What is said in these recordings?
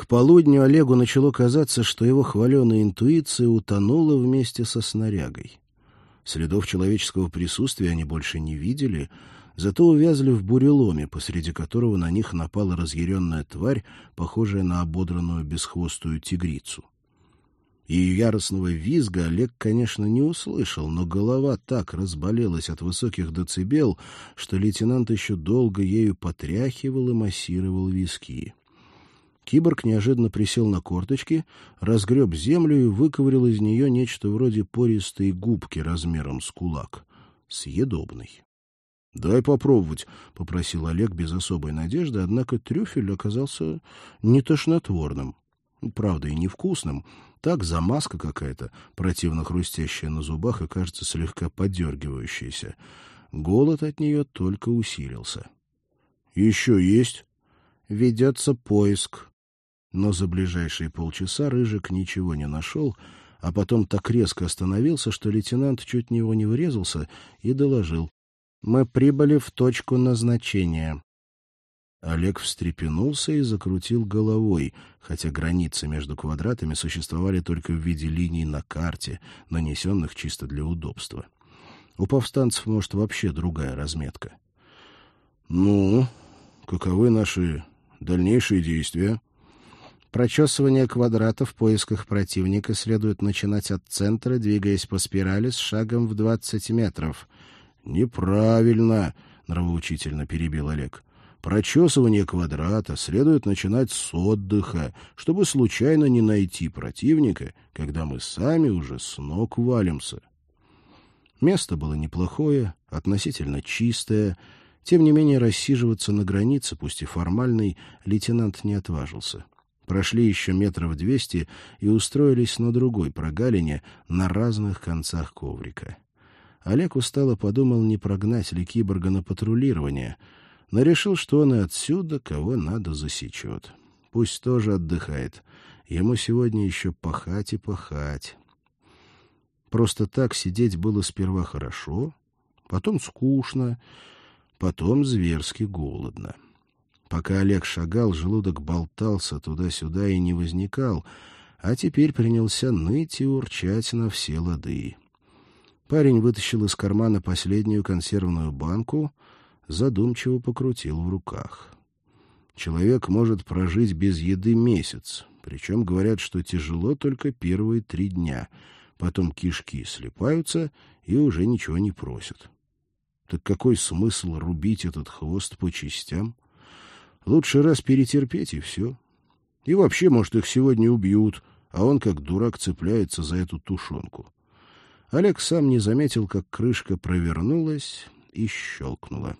К полудню Олегу начало казаться, что его хваленая интуиция утонула вместе со снарягой. Следов человеческого присутствия они больше не видели, зато увязли в буреломе, посреди которого на них напала разъяренная тварь, похожая на ободранную бесхвостую тигрицу. Ее яростного визга Олег, конечно, не услышал, но голова так разболелась от высоких децибел, что лейтенант еще долго ею потряхивал и массировал виски. Киборг неожиданно присел на корточки, разгреб землю и выковырял из нее нечто вроде пористой губки размером с кулак. Съедобный. — Дай попробовать, — попросил Олег без особой надежды, однако трюфель оказался не тошнотворным. Правда, и невкусным. Так замазка какая-то, противно хрустящая на зубах и, кажется, слегка подергивающаяся. Голод от нее только усилился. — Еще есть? — Ведется поиск. Но за ближайшие полчаса Рыжик ничего не нашел, а потом так резко остановился, что лейтенант чуть в него не врезался и доложил. — Мы прибыли в точку назначения. Олег встрепенулся и закрутил головой, хотя границы между квадратами существовали только в виде линий на карте, нанесенных чисто для удобства. У повстанцев, может, вообще другая разметка. — Ну, каковы наши дальнейшие действия? Прочесывание квадрата в поисках противника следует начинать от центра, двигаясь по спирали с шагом в двадцать метров. — Неправильно, — нравоучительно перебил Олег. — Прочесывание квадрата следует начинать с отдыха, чтобы случайно не найти противника, когда мы сами уже с ног валимся. Место было неплохое, относительно чистое. Тем не менее, рассиживаться на границе, пусть и формальной, лейтенант не отважился. Прошли еще метров двести и устроились на другой прогалине на разных концах коврика. Олег устало подумал, не прогнать ли киборга на патрулирование — но решил, что он и отсюда кого надо засечет. Пусть тоже отдыхает. Ему сегодня еще пахать и пахать. Просто так сидеть было сперва хорошо, потом скучно, потом зверски голодно. Пока Олег шагал, желудок болтался туда-сюда и не возникал, а теперь принялся ныть и урчать на все лады. Парень вытащил из кармана последнюю консервную банку — задумчиво покрутил в руках. Человек может прожить без еды месяц, причем говорят, что тяжело только первые три дня. Потом кишки слипаются и уже ничего не просят. Так какой смысл рубить этот хвост по частям? Лучше раз перетерпеть, и все. И вообще, может, их сегодня убьют, а он, как дурак, цепляется за эту тушенку. Олег сам не заметил, как крышка провернулась и щелкнула.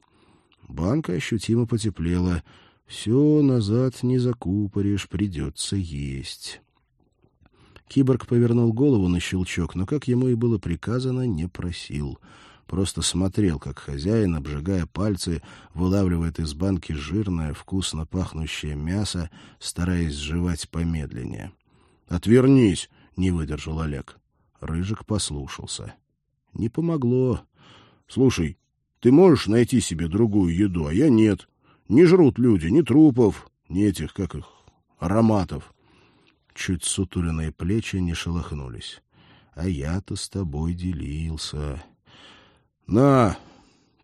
Банка ощутимо потеплела. Все назад не закупоришь, придется есть. Киборг повернул голову на щелчок, но, как ему и было приказано, не просил. Просто смотрел, как хозяин, обжигая пальцы, вылавливает из банки жирное, вкусно пахнущее мясо, стараясь сживать помедленнее. «Отвернись!» — не выдержал Олег. Рыжик послушался. Не помогло. «Слушай, ты можешь найти себе другую еду, а я нет. Не жрут люди ни трупов, ни этих, как их, ароматов. Чуть сутуленные плечи не шелохнулись. А я-то с тобой делился. На,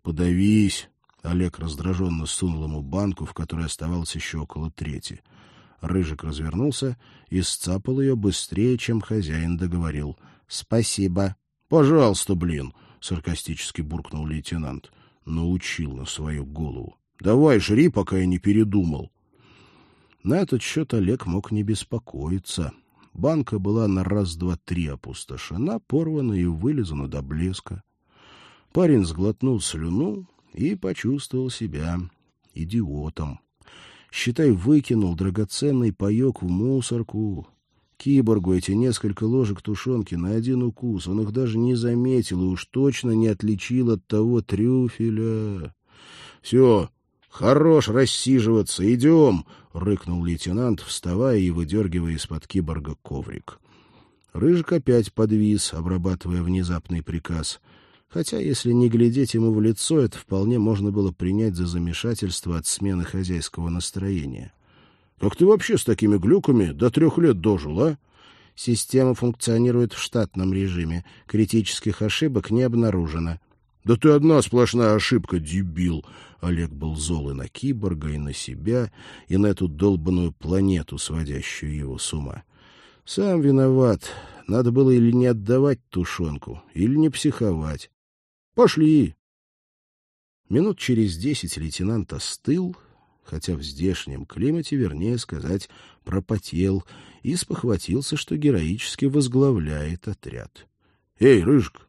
подавись. Олег раздраженно сунул ему банку, в которой оставалось еще около трети. Рыжик развернулся и сцапал ее быстрее, чем хозяин договорил. — Спасибо. — Пожалуйста, блин. —— саркастически буркнул лейтенант. Научил на свою голову. — Давай, жри, пока я не передумал. На этот счет Олег мог не беспокоиться. Банка была на раз-два-три опустошена, порвана и вылизана до блеска. Парень сглотнул слюну и почувствовал себя идиотом. Считай, выкинул драгоценный паек в мусорку, Киборгу эти несколько ложек тушенки на один укус. Он их даже не заметил и уж точно не отличил от того трюфеля. — Все, хорош рассиживаться, идем! — рыкнул лейтенант, вставая и выдергивая из-под киборга коврик. Рыжик опять подвис, обрабатывая внезапный приказ. Хотя, если не глядеть ему в лицо, это вполне можно было принять за замешательство от смены хозяйского настроения. Как ты вообще с такими глюками до трех лет дожил, а? Система функционирует в штатном режиме. Критических ошибок не обнаружено. Да ты одна сплошная ошибка, дебил. Олег был зол и на киборга, и на себя, и на эту долбанную планету, сводящую его с ума. Сам виноват. Надо было или не отдавать тушенку, или не психовать. Пошли. Минут через десять лейтенант остыл, хотя в здешнем климате, вернее сказать, пропотел и спохватился, что героически возглавляет отряд. — Эй, Рыжик,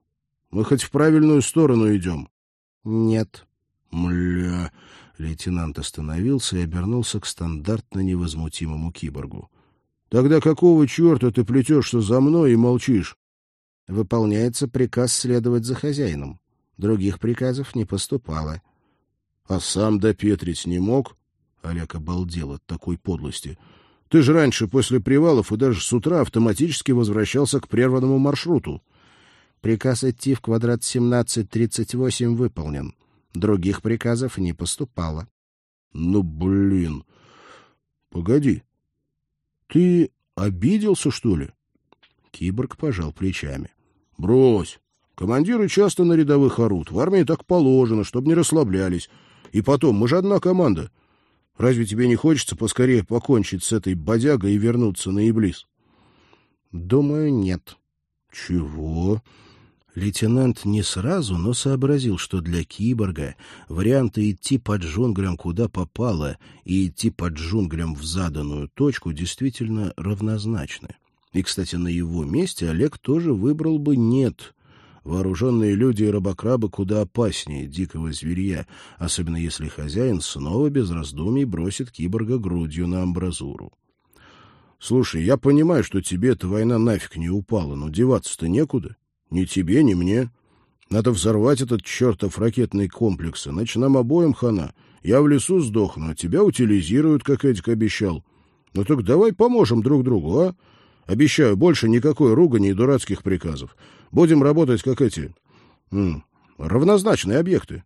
мы хоть в правильную сторону идем? — Нет. — Мля... Лейтенант остановился и обернулся к стандартно невозмутимому киборгу. — Тогда какого черта ты плетешься за мной и молчишь? — Выполняется приказ следовать за хозяином. Других приказов не поступало. — А сам допетрить не мог? Олег обалдел от такой подлости. — Ты же раньше, после привалов и даже с утра автоматически возвращался к прерванному маршруту. Приказ идти в квадрат 1738 выполнен. Других приказов не поступало. — Ну, блин. Погоди. Ты обиделся, что ли? Киборг пожал плечами. — Брось. Командиры часто на рядовых орут. В армии так положено, чтобы не расслаблялись. И потом, мы же одна команда. Разве тебе не хочется поскорее покончить с этой бодягой и вернуться на Иблис? — Думаю, нет. — Чего? Лейтенант не сразу, но сообразил, что для киборга варианты идти под джунглям куда попало и идти под джунглям в заданную точку действительно равнозначны. И, кстати, на его месте Олег тоже выбрал бы «нет», Вооруженные люди и рабокрабы куда опаснее дикого зверья, особенно если хозяин снова без раздумий бросит киборга грудью на амбразуру. «Слушай, я понимаю, что тебе эта война нафиг не упала, но деваться-то некуда. Ни тебе, ни мне. Надо взорвать этот чертов ракетный комплекс, иначе нам обоим хана. Я в лесу сдохну, а тебя утилизируют, как Эдик обещал. Ну так давай поможем друг другу, а? Обещаю, больше никакой ругани и дурацких приказов. Будем работать, как эти... М, равнозначные объекты.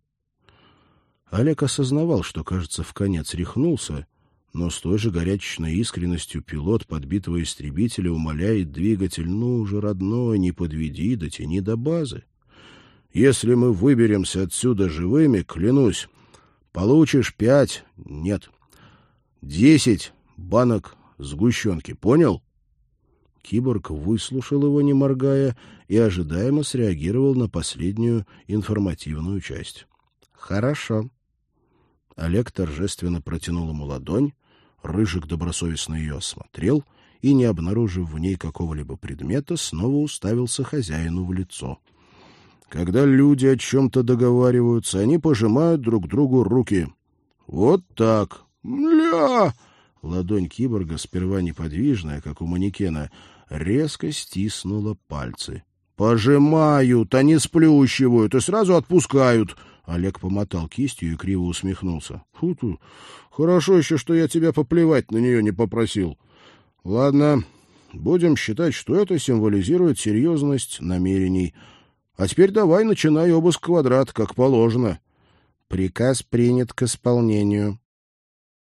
Олег осознавал, что, кажется, в конец рехнулся, но с той же горячечной искренностью пилот подбитого истребителя умоляет двигатель, ну уже, родной, не подведи, дотяни до базы. Если мы выберемся отсюда живыми, клянусь, получишь пять, нет, десять банок сгущенки, понял? Киборг выслушал его, не моргая, и ожидаемо среагировал на последнюю информативную часть. «Хорошо». Олег торжественно протянул ему ладонь, Рыжик добросовестно ее осмотрел и, не обнаружив в ней какого-либо предмета, снова уставился хозяину в лицо. Когда люди о чем-то договариваются, они пожимают друг другу руки. Вот так. Мля! Ладонь киборга, сперва неподвижная, как у манекена, резко стиснула пальцы. «Пожимают, не сплющивают и сразу отпускают!» Олег помотал кистью и криво усмехнулся. «Фу ты! Хорошо еще, что я тебя поплевать на нее не попросил. Ладно, будем считать, что это символизирует серьезность намерений. А теперь давай начинай обыск квадрат, как положено». «Приказ принят к исполнению»,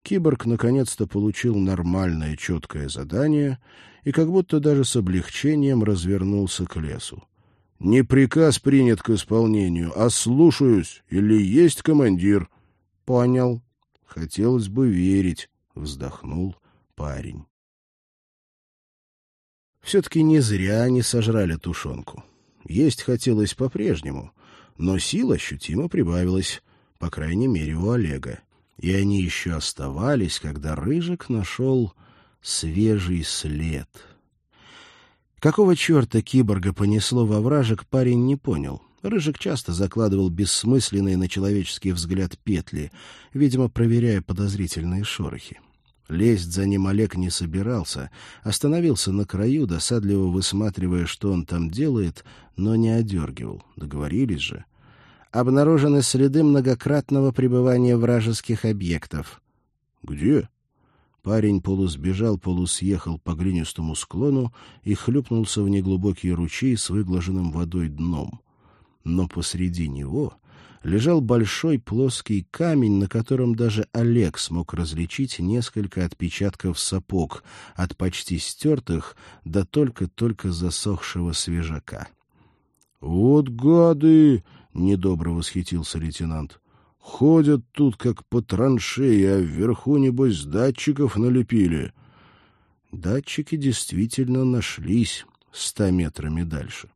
Киборг наконец-то получил нормальное четкое задание и как будто даже с облегчением развернулся к лесу. «Не приказ принят к исполнению, а слушаюсь, или есть командир?» «Понял». «Хотелось бы верить», — вздохнул парень. Все-таки не зря они сожрали тушенку. Есть хотелось по-прежнему, но сил ощутимо прибавилось, по крайней мере, у Олега и они еще оставались, когда Рыжик нашел свежий след. Какого черта киборга понесло во вражек, парень не понял. Рыжик часто закладывал бессмысленные на человеческий взгляд петли, видимо, проверяя подозрительные шорохи. Лезть за ним Олег не собирался, остановился на краю, досадливо высматривая, что он там делает, но не одергивал. Договорились же обнаружены следы многократного пребывания вражеских объектов. «Где?» Парень полусбежал, полусъехал по глинистому склону и хлюпнулся в неглубокий ручей с выглаженным водой дном. Но посреди него лежал большой плоский камень, на котором даже Олег смог различить несколько отпечатков сапог, от почти стертых до только-только засохшего свежака. — Вот гады! — недобро восхитился лейтенант. — Ходят тут, как по траншеи, а вверху, небось, датчиков налепили. Датчики действительно нашлись ста метрами дальше.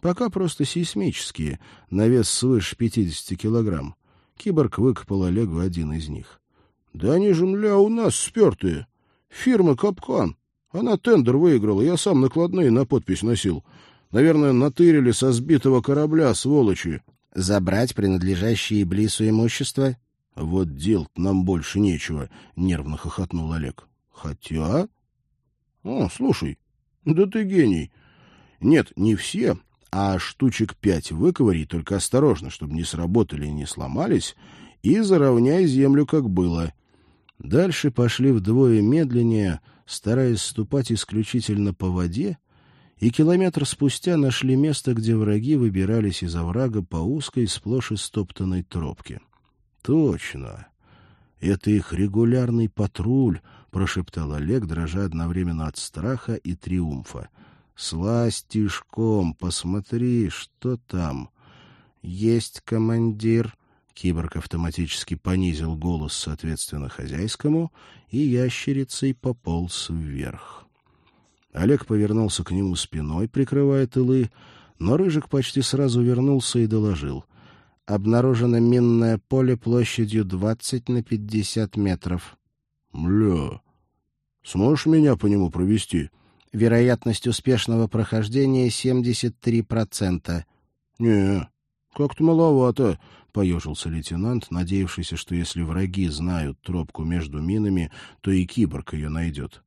Пока просто сейсмические, на вес свыше 50 килограмм. Киборг выкопал Олегу один из них. — Да они же, мля, у нас спертые. Фирма «Капкан». Она тендер выиграла, я сам накладные на подпись носил. Наверное, натырили со сбитого корабля, сволочи. — Забрать принадлежащее Иблису имущество? — Вот дел нам больше нечего, — нервно хохотнул Олег. — Хотя... — О, слушай, да ты гений. Нет, не все, а штучек пять выковыри, только осторожно, чтобы не сработали и не сломались, и заровняй землю, как было. Дальше пошли вдвое медленнее, стараясь ступать исключительно по воде, и километр спустя нашли место, где враги выбирались из оврага по узкой, сплошь истоптанной тропке. «Точно! Это их регулярный патруль», — прошептал Олег, дрожа одновременно от страха и триумфа. Слазь тишком, посмотри, что там. Есть командир. Киборг автоматически понизил голос соответственно хозяйскому, и ящерицей пополз вверх. Олег повернулся к нему спиной, прикрывая тылы, но Рыжик почти сразу вернулся и доложил. Обнаружено минное поле площадью двадцать на пятьдесят метров. — Мля, сможешь меня по нему провести? — Вероятность успешного прохождения 73%. — Не, как-то маловато, — поежился лейтенант, надеявшийся, что если враги знают тропку между минами, то и киборг ее найдет.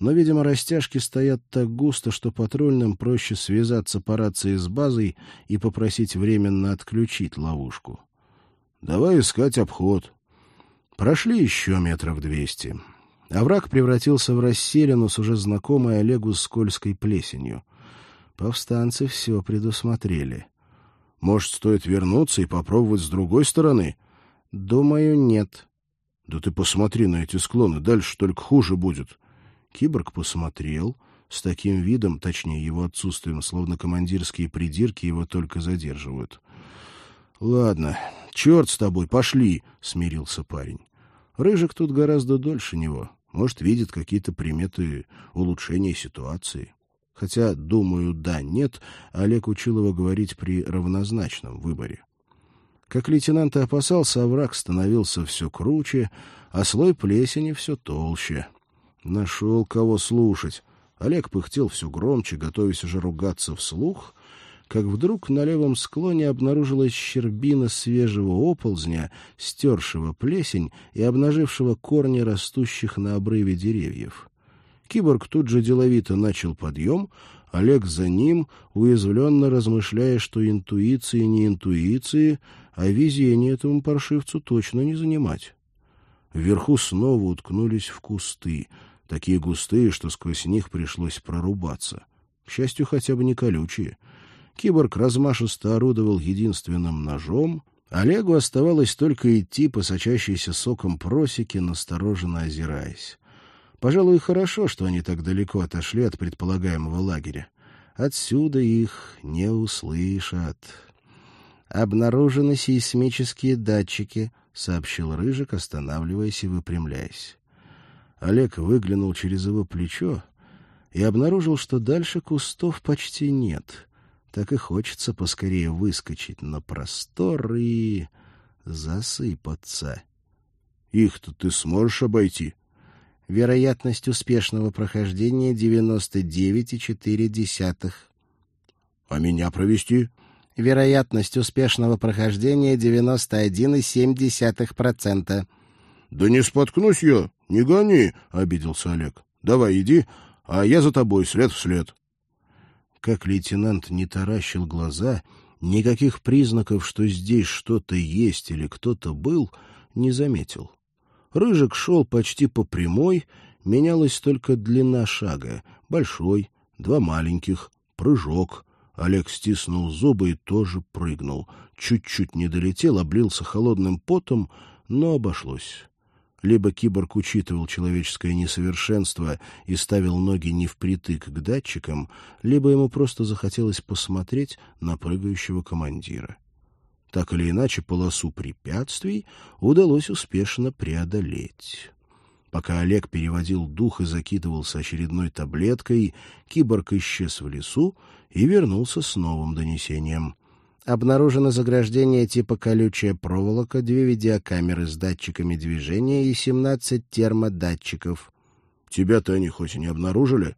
Но, видимо, растяжки стоят так густо, что патрульным проще связаться по рации с базой и попросить временно отключить ловушку. Давай искать обход. Прошли еще метров двести. Овраг а превратился в расселину с уже знакомой Олегу скользкой плесенью. Повстанцы все предусмотрели. Может, стоит вернуться и попробовать с другой стороны? Думаю, нет. Да ты посмотри на эти склоны, дальше только хуже будет. Киборг посмотрел, с таким видом, точнее его отсутствием, словно командирские придирки его только задерживают. — Ладно, черт с тобой, пошли, — смирился парень. Рыжик тут гораздо дольше него. Может, видит какие-то приметы улучшения ситуации. Хотя, думаю, да, нет, Олег учил его говорить при равнозначном выборе. Как лейтенант и опасался, овраг становился все круче, а слой плесени все толще. Нашел кого слушать. Олег пыхтел все громче, готовясь уже ругаться вслух, как вдруг на левом склоне обнаружилась щербина свежего оползня, стершего плесень и обнажившего корни растущих на обрыве деревьев. Киборг тут же деловито начал подъем, Олег за ним, уязвленно размышляя, что интуиции не интуиции, а везение этому паршивцу точно не занимать. Вверху снова уткнулись в кусты, такие густые, что сквозь них пришлось прорубаться. К счастью, хотя бы не колючие — Киборг размашисто орудовал единственным ножом. Олегу оставалось только идти по сочащейся соком просеке, настороженно озираясь. Пожалуй, хорошо, что они так далеко отошли от предполагаемого лагеря. Отсюда их не услышат. «Обнаружены сейсмические датчики», — сообщил Рыжик, останавливаясь и выпрямляясь. Олег выглянул через его плечо и обнаружил, что дальше кустов почти нет так и хочется поскорее выскочить на простор и засыпаться. — Их-то ты сможешь обойти? Вероятность успешного прохождения 99,4. — А меня провести? Вероятность успешного прохождения 91,7%. — Да не споткнусь я, не гони, — обиделся Олег. — Давай иди, а я за тобой след в след. Как лейтенант не таращил глаза, никаких признаков, что здесь что-то есть или кто-то был, не заметил. Рыжик шел почти по прямой, менялась только длина шага. Большой, два маленьких, прыжок, Олег стиснул зубы и тоже прыгнул. Чуть-чуть не долетел, облился холодным потом, но обошлось. Либо киборг учитывал человеческое несовершенство и ставил ноги не впритык к датчикам, либо ему просто захотелось посмотреть на прыгающего командира. Так или иначе, полосу препятствий удалось успешно преодолеть. Пока Олег переводил дух и закидывался очередной таблеткой, киборг исчез в лесу и вернулся с новым донесением. Обнаружено заграждение типа колючая проволока, две видеокамеры с датчиками движения и 17 термодатчиков. Тебя-то они хоть и не обнаружили?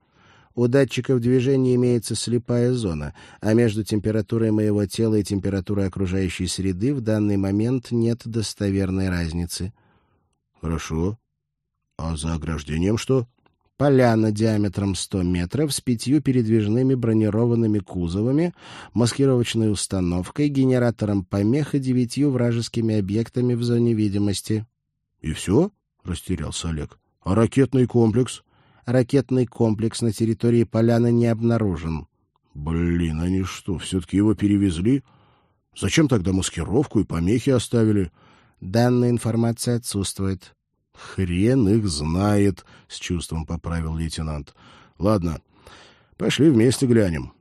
У датчиков движения имеется слепая зона, а между температурой моего тела и температурой окружающей среды в данный момент нет достоверной разницы. Хорошо. А за ограждением что? Поляна диаметром 100 метров с пятью передвижными бронированными кузовами, маскировочной установкой, генератором помех и девятью вражескими объектами в зоне видимости. — И все? — растерялся Олег. — А ракетный комплекс? Ракетный комплекс на территории поляны не обнаружен. — Блин, они что, все-таки его перевезли? Зачем тогда маскировку и помехи оставили? — Данная информация отсутствует. Хрен их знает, с чувством поправил лейтенант. Ладно, пошли вместе глянем.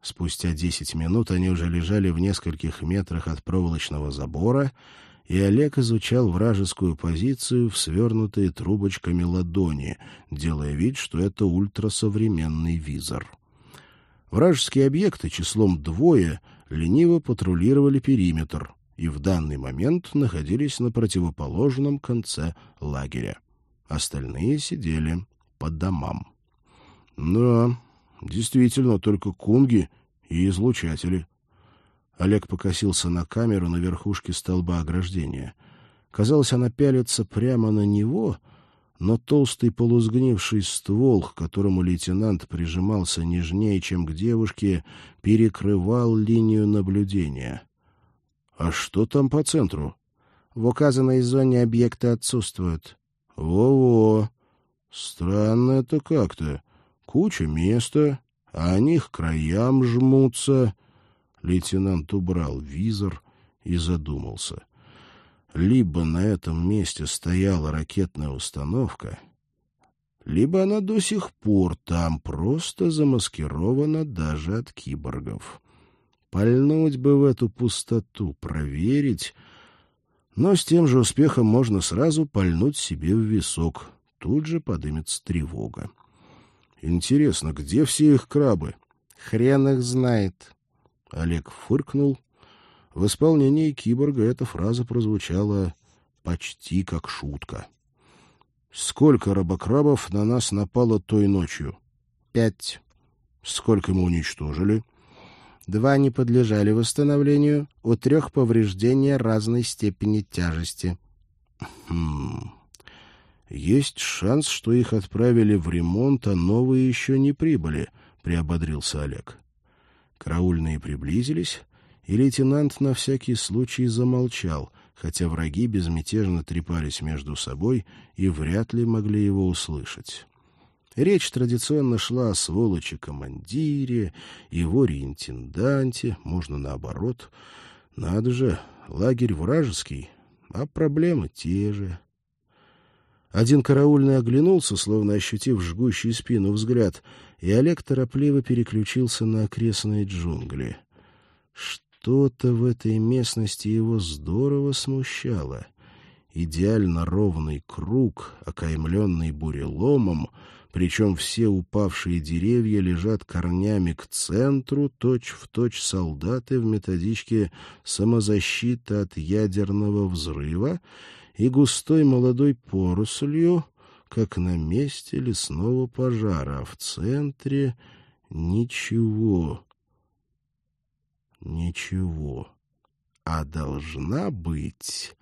Спустя десять минут они уже лежали в нескольких метрах от проволочного забора, и Олег изучал вражескую позицию в свернутые трубочками ладони, делая вид, что это ультрасовременный визор. Вражеские объекты числом двое лениво патрулировали периметр и в данный момент находились на противоположном конце лагеря. Остальные сидели по домам. Да, действительно, только кунги и излучатели. Олег покосился на камеру на верхушке столба ограждения. Казалось, она пялится прямо на него, но толстый полузгнивший ствол, к которому лейтенант прижимался нежнее, чем к девушке, перекрывал линию наблюдения. А что там по центру? В указанной зоне объекты отсутствуют. Во-во. Странно это как-то. Куча места, а они к краям жмутся. Лейтенант убрал визор и задумался. Либо на этом месте стояла ракетная установка, либо она до сих пор там просто замаскирована даже от киборгов. Пальнуть бы в эту пустоту, проверить. Но с тем же успехом можно сразу пальнуть себе в висок. Тут же подымется тревога. Интересно, где все их крабы? Хрен их знает. Олег фыркнул. В исполнении киборга эта фраза прозвучала почти как шутка. Сколько рабокрабов на нас напало той ночью? Пять. Сколько мы уничтожили? — Два не подлежали восстановлению, у трех повреждения разной степени тяжести. Хм. Есть шанс, что их отправили в ремонт, а новые еще не прибыли, приободрился Олег. Караульные приблизились, и лейтенант на всякий случай замолчал, хотя враги безмятежно трепались между собой и вряд ли могли его услышать. Речь традиционно шла о сволочи-командире, его реинтенданте, можно наоборот. Надо же, лагерь вражеский, а проблемы те же. Один караульный оглянулся, словно ощутив жгущий спину взгляд, и Олег торопливо переключился на окрестные джунгли. Что-то в этой местности его здорово смущало. Идеально ровный круг, окаймленный буреломом — причем все упавшие деревья лежат корнями к центру, точь-в-точь точь солдаты в методичке «Самозащита от ядерного взрыва» и густой молодой порослью, как на месте лесного пожара, а в центре ничего. Ничего. А должна быть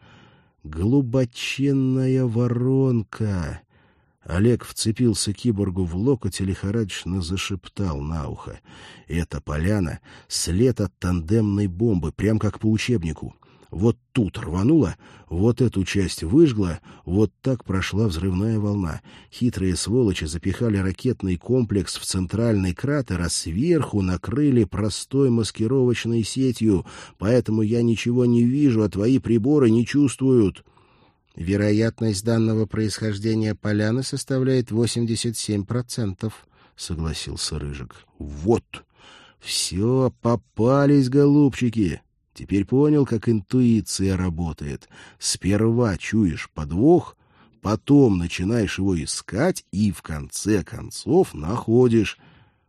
глубоченная воронка, Олег вцепился киборгу в локоть и лихорадочно зашептал на ухо. «Это поляна — след от тандемной бомбы, прям как по учебнику. Вот тут рвануло, вот эту часть выжгла, вот так прошла взрывная волна. Хитрые сволочи запихали ракетный комплекс в центральный кратер, а сверху накрыли простой маскировочной сетью, поэтому я ничего не вижу, а твои приборы не чувствуют. Вероятность данного происхождения поляны составляет 87%, согласился Рыжик. Вот! Все, попались, голубчики! Теперь понял, как интуиция работает. Сперва чуешь подвох, потом начинаешь его искать и в конце концов находишь.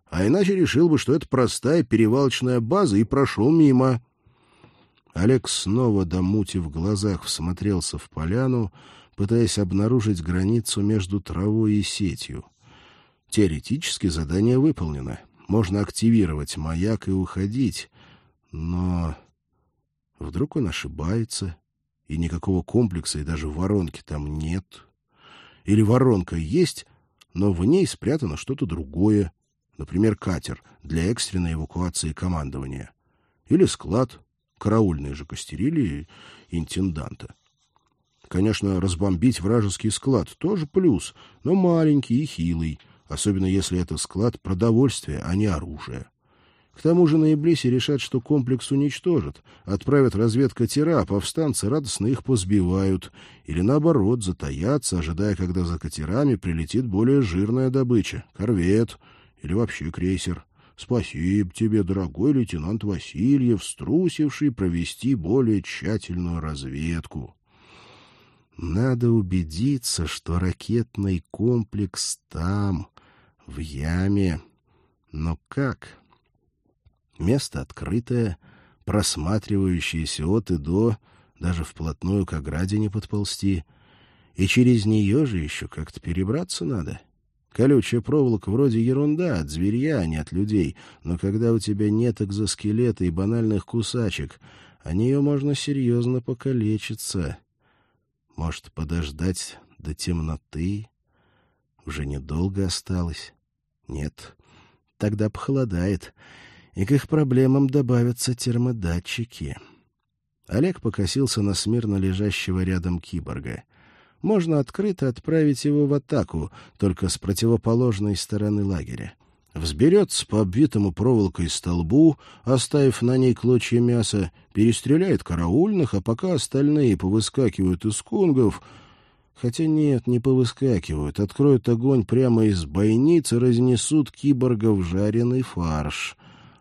А иначе решил бы, что это простая перевалочная база и прошел мимо. Олег снова до мути в глазах всмотрелся в поляну, пытаясь обнаружить границу между травой и сетью. Теоретически задание выполнено. Можно активировать маяк и уходить, но Вдруг он ошибается, и никакого комплекса и даже воронки там нет. Или воронка есть, но в ней спрятано что-то другое, например, катер для экстренной эвакуации командования. Или склад, караульные же костерили интенданта. Конечно, разбомбить вражеский склад тоже плюс, но маленький и хилый, особенно если это склад продовольствия, а не оружия. К тому же на Иблисе решат, что комплекс уничтожат, отправят разведкатера, а повстанцы радостно их позбивают, или наоборот, затаятся, ожидая, когда за катерами прилетит более жирная добыча — корвет или вообще крейсер. Спасибо тебе, дорогой лейтенант Васильев, струсивший провести более тщательную разведку. Надо убедиться, что ракетный комплекс там, в яме. Но как? Место открытое, просматривающееся от и до, даже вплотную к ограде не подползти. И через нее же еще как-то перебраться надо. Колючая проволока вроде ерунда, от зверья, а не от людей, но когда у тебя нет экзоскелета и банальных кусачек, о нее можно серьезно покалечиться. Может, подождать до темноты? Уже недолго осталось. Нет, тогда похолодает, и к их проблемам добавятся термодатчики. Олег покосился на смирно лежащего рядом киборга. Можно открыто отправить его в атаку, только с противоположной стороны лагеря. Взберется по обвитому проволокой столбу, оставив на ней клочья мяса, перестреляет караульных, а пока остальные повыскакивают из кунгов... Хотя нет, не повыскакивают, откроют огонь прямо из бойницы, разнесут киборгов жареный фарш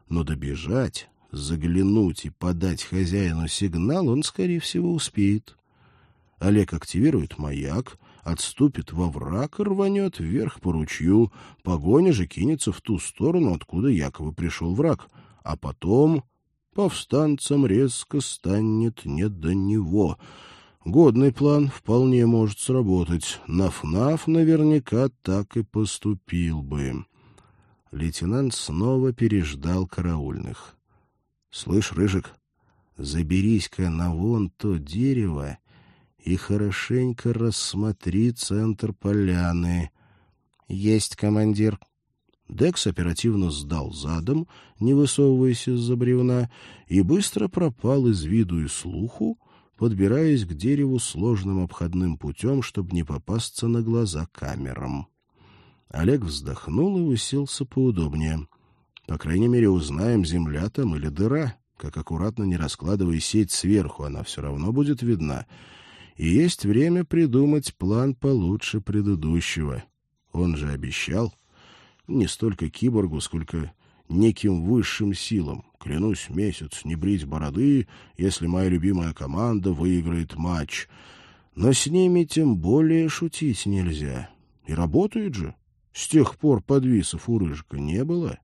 но добежать, заглянуть и подать хозяину сигнал он, скорее всего, успеет. Олег активирует маяк, отступит во враг и рванет вверх по ручью. Погоня же кинется в ту сторону, откуда якобы пришел враг. А потом повстанцам резко станет не до него. Годный план вполне может сработать. Наф-наф наверняка так и поступил бы лейтенант снова переждал караульных. — Слышь, Рыжик, заберись-ка на вон то дерево и хорошенько рассмотри центр поляны. — Есть, командир. Декс оперативно сдал задом, не высовываясь из-за бревна, и быстро пропал из виду и слуху, подбираясь к дереву сложным обходным путем, чтобы не попасться на глаза камерам. Олег вздохнул и уселся поудобнее. По крайней мере, узнаем, земля там или дыра. Как аккуратно не раскладывай сеть сверху, она все равно будет видна. И есть время придумать план получше предыдущего. Он же обещал. Не столько киборгу, сколько неким высшим силам. Клянусь месяц не брить бороды, если моя любимая команда выиграет матч. Но с ними тем более шутить нельзя. И работает же. С тех пор подвисов у Рыжика не было.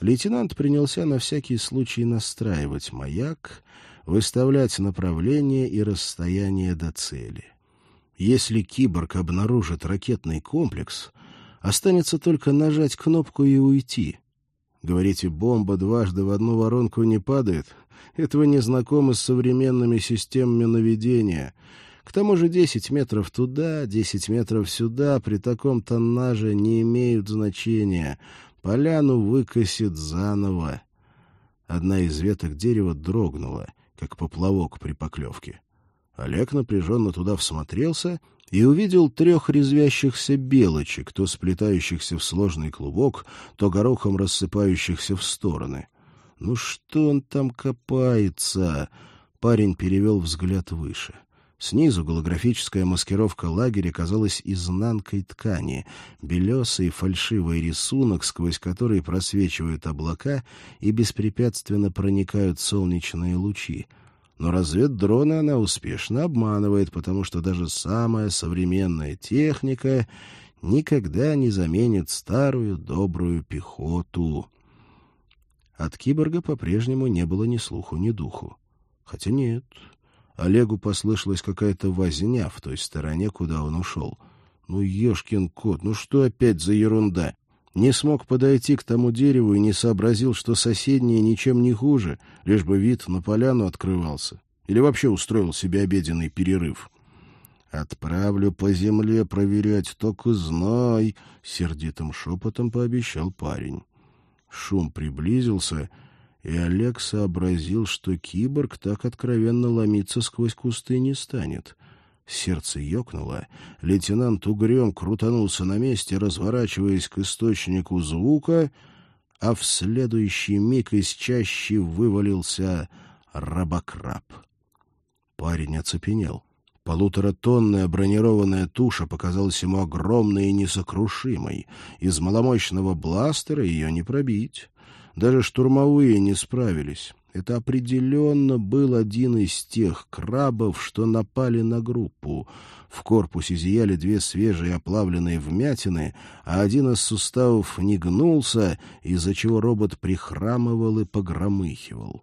Лейтенант принялся на всякий случай настраивать маяк, выставлять направление и расстояние до цели. Если киборг обнаружит ракетный комплекс, останется только нажать кнопку и уйти. Говорите, бомба дважды в одну воронку не падает? Это вы не знакомы с современными системами наведения — к тому же десять метров туда, десять метров сюда при таком тоннаже не имеют значения. Поляну выкосит заново. Одна из веток дерева дрогнула, как поплавок при поклевке. Олег напряженно туда всмотрелся и увидел трех резвящихся белочек, то сплетающихся в сложный клубок, то горохом рассыпающихся в стороны. «Ну что он там копается?» Парень перевел взгляд выше. Снизу голографическая маскировка лагеря казалась изнанкой ткани, белесый фальшивый рисунок, сквозь который просвечивают облака и беспрепятственно проникают солнечные лучи. Но разведдроны она успешно обманывает, потому что даже самая современная техника никогда не заменит старую добрую пехоту. От киборга по-прежнему не было ни слуху, ни духу. Хотя нет, Олегу послышалась какая-то возня в той стороне, куда он ушел. Ну, ешкин кот, ну что опять за ерунда? Не смог подойти к тому дереву и не сообразил, что соседние ничем не хуже, лишь бы вид на поляну открывался. Или вообще устроил себе обеденный перерыв. «Отправлю по земле проверять, только знай», — сердитым шепотом пообещал парень. Шум приблизился — и Олег сообразил, что киборг так откровенно ломиться сквозь кусты не станет. Сердце ёкнуло, лейтенант угрём крутанулся на месте, разворачиваясь к источнику звука, а в следующий миг из чащи вывалился рабокраб. Парень оцепенел. Полуторатонная бронированная туша показалась ему огромной и несокрушимой. Из маломощного бластера ее не пробить. Даже штурмовые не справились. Это определенно был один из тех крабов, что напали на группу. В корпусе зияли две свежие оплавленные вмятины, а один из суставов не гнулся, из-за чего робот прихрамывал и погромыхивал.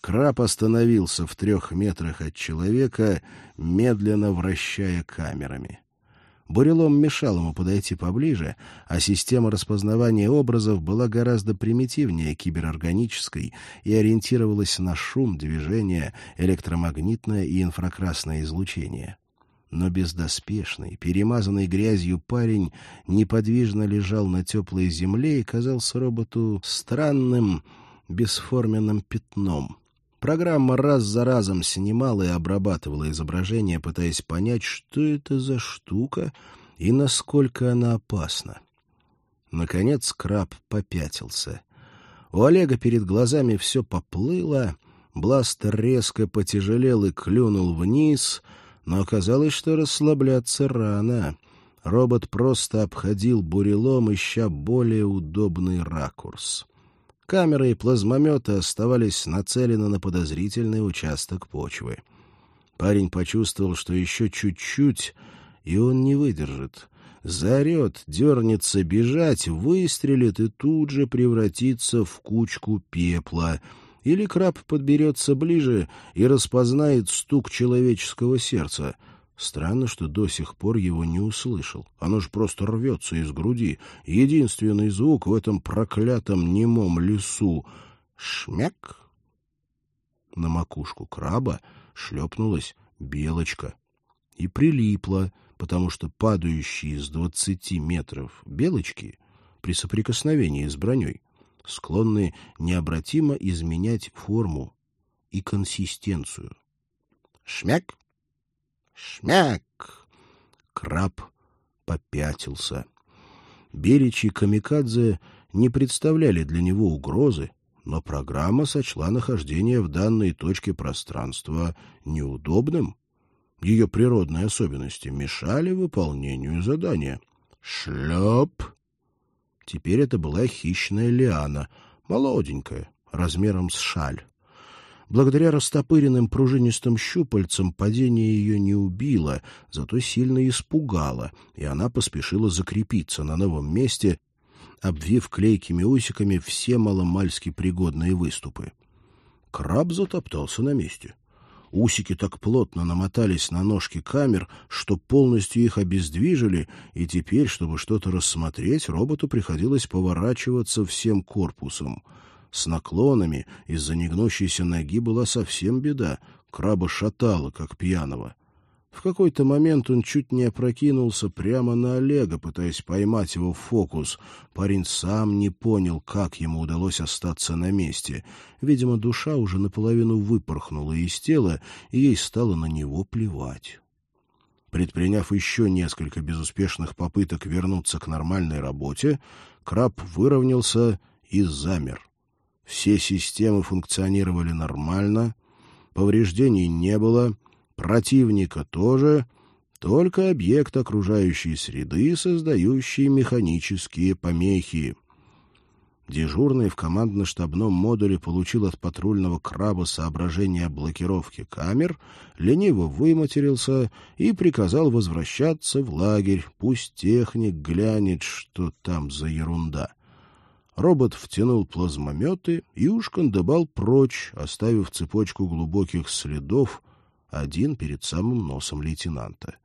Краб остановился в трех метрах от человека, медленно вращая камерами. Бурелом мешал ему подойти поближе, а система распознавания образов была гораздо примитивнее киберорганической и ориентировалась на шум, движение, электромагнитное и инфракрасное излучение. Но бездоспешный, перемазанный грязью парень неподвижно лежал на теплой земле и казался роботу странным, бесформенным пятном — Программа раз за разом снимала и обрабатывала изображение, пытаясь понять, что это за штука и насколько она опасна. Наконец краб попятился. У Олега перед глазами все поплыло, бластер резко потяжелел и клюнул вниз, но оказалось, что расслабляться рано. Робот просто обходил бурелом, ища более удобный ракурс. Камеры и плазмометы оставались нацелены на подозрительный участок почвы. Парень почувствовал, что еще чуть-чуть, и он не выдержит. Заорет, дернется бежать, выстрелит и тут же превратится в кучку пепла. Или краб подберется ближе и распознает стук человеческого сердца — Странно, что до сих пор его не услышал. Оно же просто рвется из груди. Единственный звук в этом проклятом немом лесу — шмяк. На макушку краба шлепнулась белочка и прилипла, потому что падающие с двадцати метров белочки при соприкосновении с броней склонны необратимо изменять форму и консистенцию. Шмяк! Шмяк! Краб попятился. Беречи Камикадзе не представляли для него угрозы, но программа сочла нахождение в данной точке пространства неудобным. Ее природные особенности мешали выполнению задания. Шлеп! Теперь это была хищная лиана, молоденькая, размером с шаль. Благодаря растопыренным пружинистым щупальцам падение ее не убило, зато сильно испугало, и она поспешила закрепиться на новом месте, обвив клейкими усиками все маломальски пригодные выступы. Краб затоптался на месте. Усики так плотно намотались на ножки камер, что полностью их обездвижили, и теперь, чтобы что-то рассмотреть, роботу приходилось поворачиваться всем корпусом — с наклонами из-за негнущейся ноги была совсем беда. Краба шатала, как пьяного. В какой-то момент он чуть не опрокинулся прямо на Олега, пытаясь поймать его в фокус. Парень сам не понял, как ему удалось остаться на месте. Видимо, душа уже наполовину выпорхнула из тела, и ей стало на него плевать. Предприняв еще несколько безуспешных попыток вернуться к нормальной работе, краб выровнялся и замер. Все системы функционировали нормально, повреждений не было, противника тоже, только объект окружающей среды, создающий механические помехи. Дежурный в командно-штабном модуле получил от патрульного краба соображение о блокировке камер, лениво выматерился и приказал возвращаться в лагерь, пусть техник глянет, что там за ерунда. Робот втянул плазмометы и ушкандыбал прочь, оставив цепочку глубоких следов, один перед самым носом лейтенанта.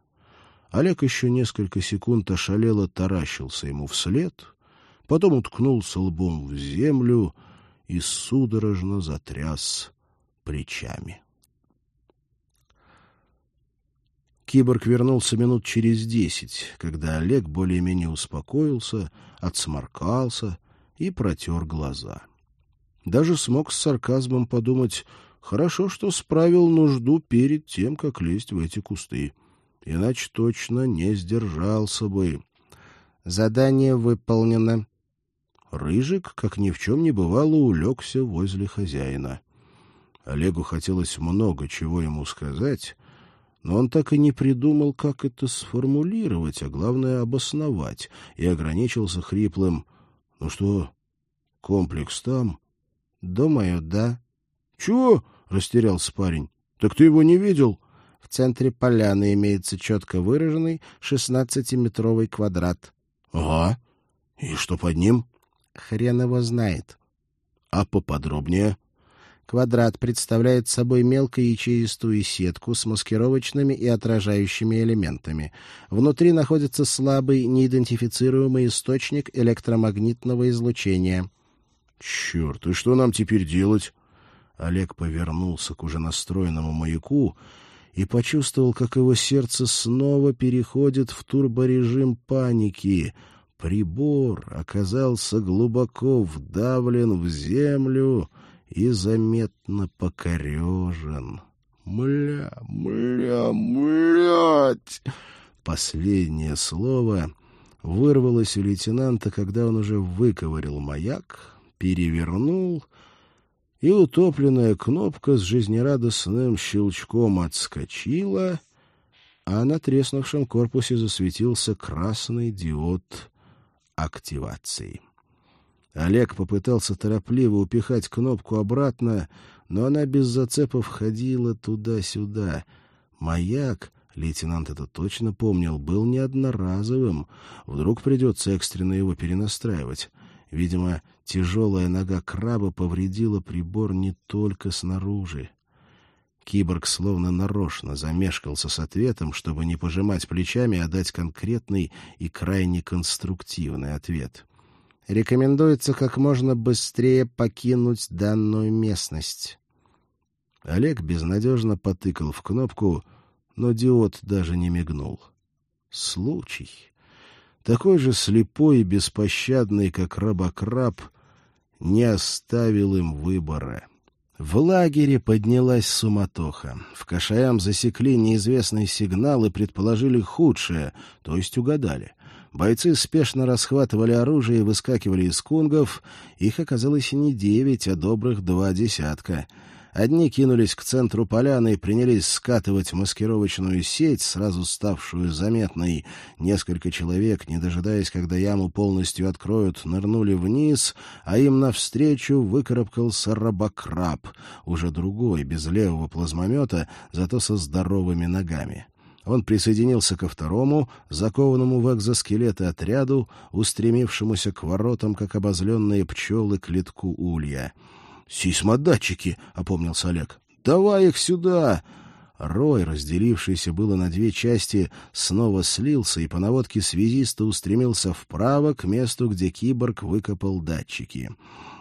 Олег еще несколько секунд ошалело таращился ему вслед, потом уткнулся лбом в землю и судорожно затряс плечами. Киборг вернулся минут через десять, когда Олег более-менее успокоился, отсморкался и протер глаза. Даже смог с сарказмом подумать, Хорошо, что справил нужду перед тем, как лезть в эти кусты. Иначе точно не сдержался бы. Задание выполнено. Рыжик, как ни в чем не бывало, улегся возле хозяина. Олегу хотелось много чего ему сказать, но он так и не придумал, как это сформулировать, а главное — обосновать, и ограничился хриплым «Ну что, комплекс там?» «Думаю, да». «Чего?» — растерялся парень. — Так ты его не видел? В центре поляны имеется четко выраженный шестнадцатиметровый квадрат. — Ага. И что под ним? — Хрен его знает. — А поподробнее? Квадрат представляет собой мелкоячеистую сетку с маскировочными и отражающими элементами. Внутри находится слабый, неидентифицируемый источник электромагнитного излучения. — Черт, и что нам теперь делать? Олег повернулся к уже настроенному маяку и почувствовал, как его сердце снова переходит в турборежим паники. Прибор оказался глубоко вдавлен в землю и заметно покорежен. «Мля, мля, млять!» Последнее слово вырвалось у лейтенанта, когда он уже выковырил маяк, перевернул — и утопленная кнопка с жизнерадостным щелчком отскочила, а на треснувшем корпусе засветился красный диод активации. Олег попытался торопливо упихать кнопку обратно, но она без зацепов ходила туда-сюда. Маяк, лейтенант это точно помнил, был не одноразовым. Вдруг придется экстренно его перенастраивать. Видимо, тяжелая нога краба повредила прибор не только снаружи. Киборг словно нарочно замешкался с ответом, чтобы не пожимать плечами, а дать конкретный и крайне конструктивный ответ. Рекомендуется как можно быстрее покинуть данную местность. Олег безнадежно потыкал в кнопку, но диод даже не мигнул. Случай такой же слепой и беспощадный, как рабокраб, не оставил им выбора. В лагере поднялась суматоха. В Кашаям засекли неизвестный сигнал и предположили худшее, то есть угадали. Бойцы спешно расхватывали оружие и выскакивали из кунгов. Их оказалось не девять, а добрых два десятка — Одни кинулись к центру поляны и принялись скатывать маскировочную сеть, сразу ставшую заметной. Несколько человек, не дожидаясь, когда яму полностью откроют, нырнули вниз, а им навстречу выкарабкался рабокраб, уже другой, без левого плазмомета, зато со здоровыми ногами. Он присоединился ко второму, закованному в экзоскелеты отряду, устремившемуся к воротам, как обозленные пчелы к литку улья. «Сейсмодатчики», — опомнился Олег. «Давай их сюда!» Рой, разделившийся было на две части, снова слился и по наводке связиста устремился вправо к месту, где киборг выкопал датчики.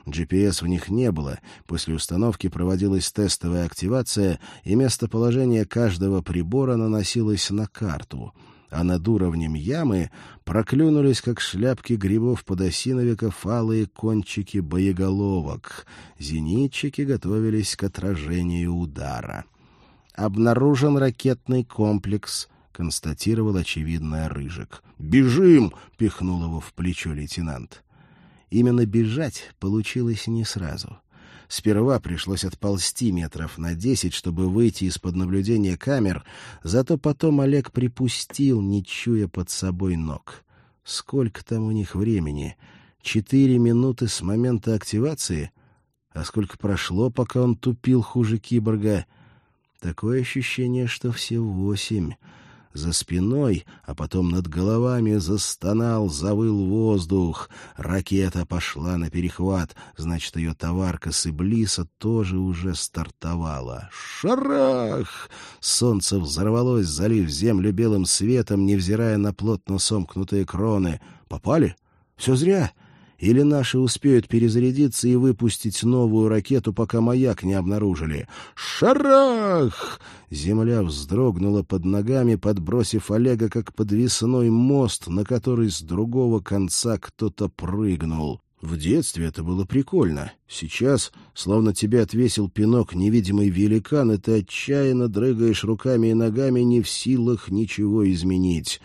GPS в них не было, после установки проводилась тестовая активация, и местоположение каждого прибора наносилось на карту — а над уровнем ямы проклюнулись, как шляпки грибов подосиновиков, алые кончики боеголовок. Зенитчики готовились к отражению удара. «Обнаружен ракетный комплекс», — констатировал очевидный Рыжик. «Бежим!» — пихнул его в плечо лейтенант. Именно бежать получилось не сразу. Сперва пришлось отползти метров на десять, чтобы выйти из-под наблюдения камер, зато потом Олег припустил, не чуя под собой ног. Сколько там у них времени? Четыре минуты с момента активации? А сколько прошло, пока он тупил хуже киборга? Такое ощущение, что все восемь. За спиной, а потом над головами застонал, завыл воздух. Ракета пошла на перехват, значит, ее товарка с Иблиса тоже уже стартовала. Шарах! Солнце взорвалось, залив землю белым светом, невзирая на плотно сомкнутые кроны. Попали? Все зря. Или наши успеют перезарядиться и выпустить новую ракету, пока маяк не обнаружили? Шарах! Земля вздрогнула под ногами, подбросив Олега как подвесной мост, на который с другого конца кто-то прыгнул. В детстве это было прикольно. Сейчас, словно тебе отвесил пинок невидимый великан, и ты отчаянно дрыгаешь руками и ногами, не в силах ничего изменить.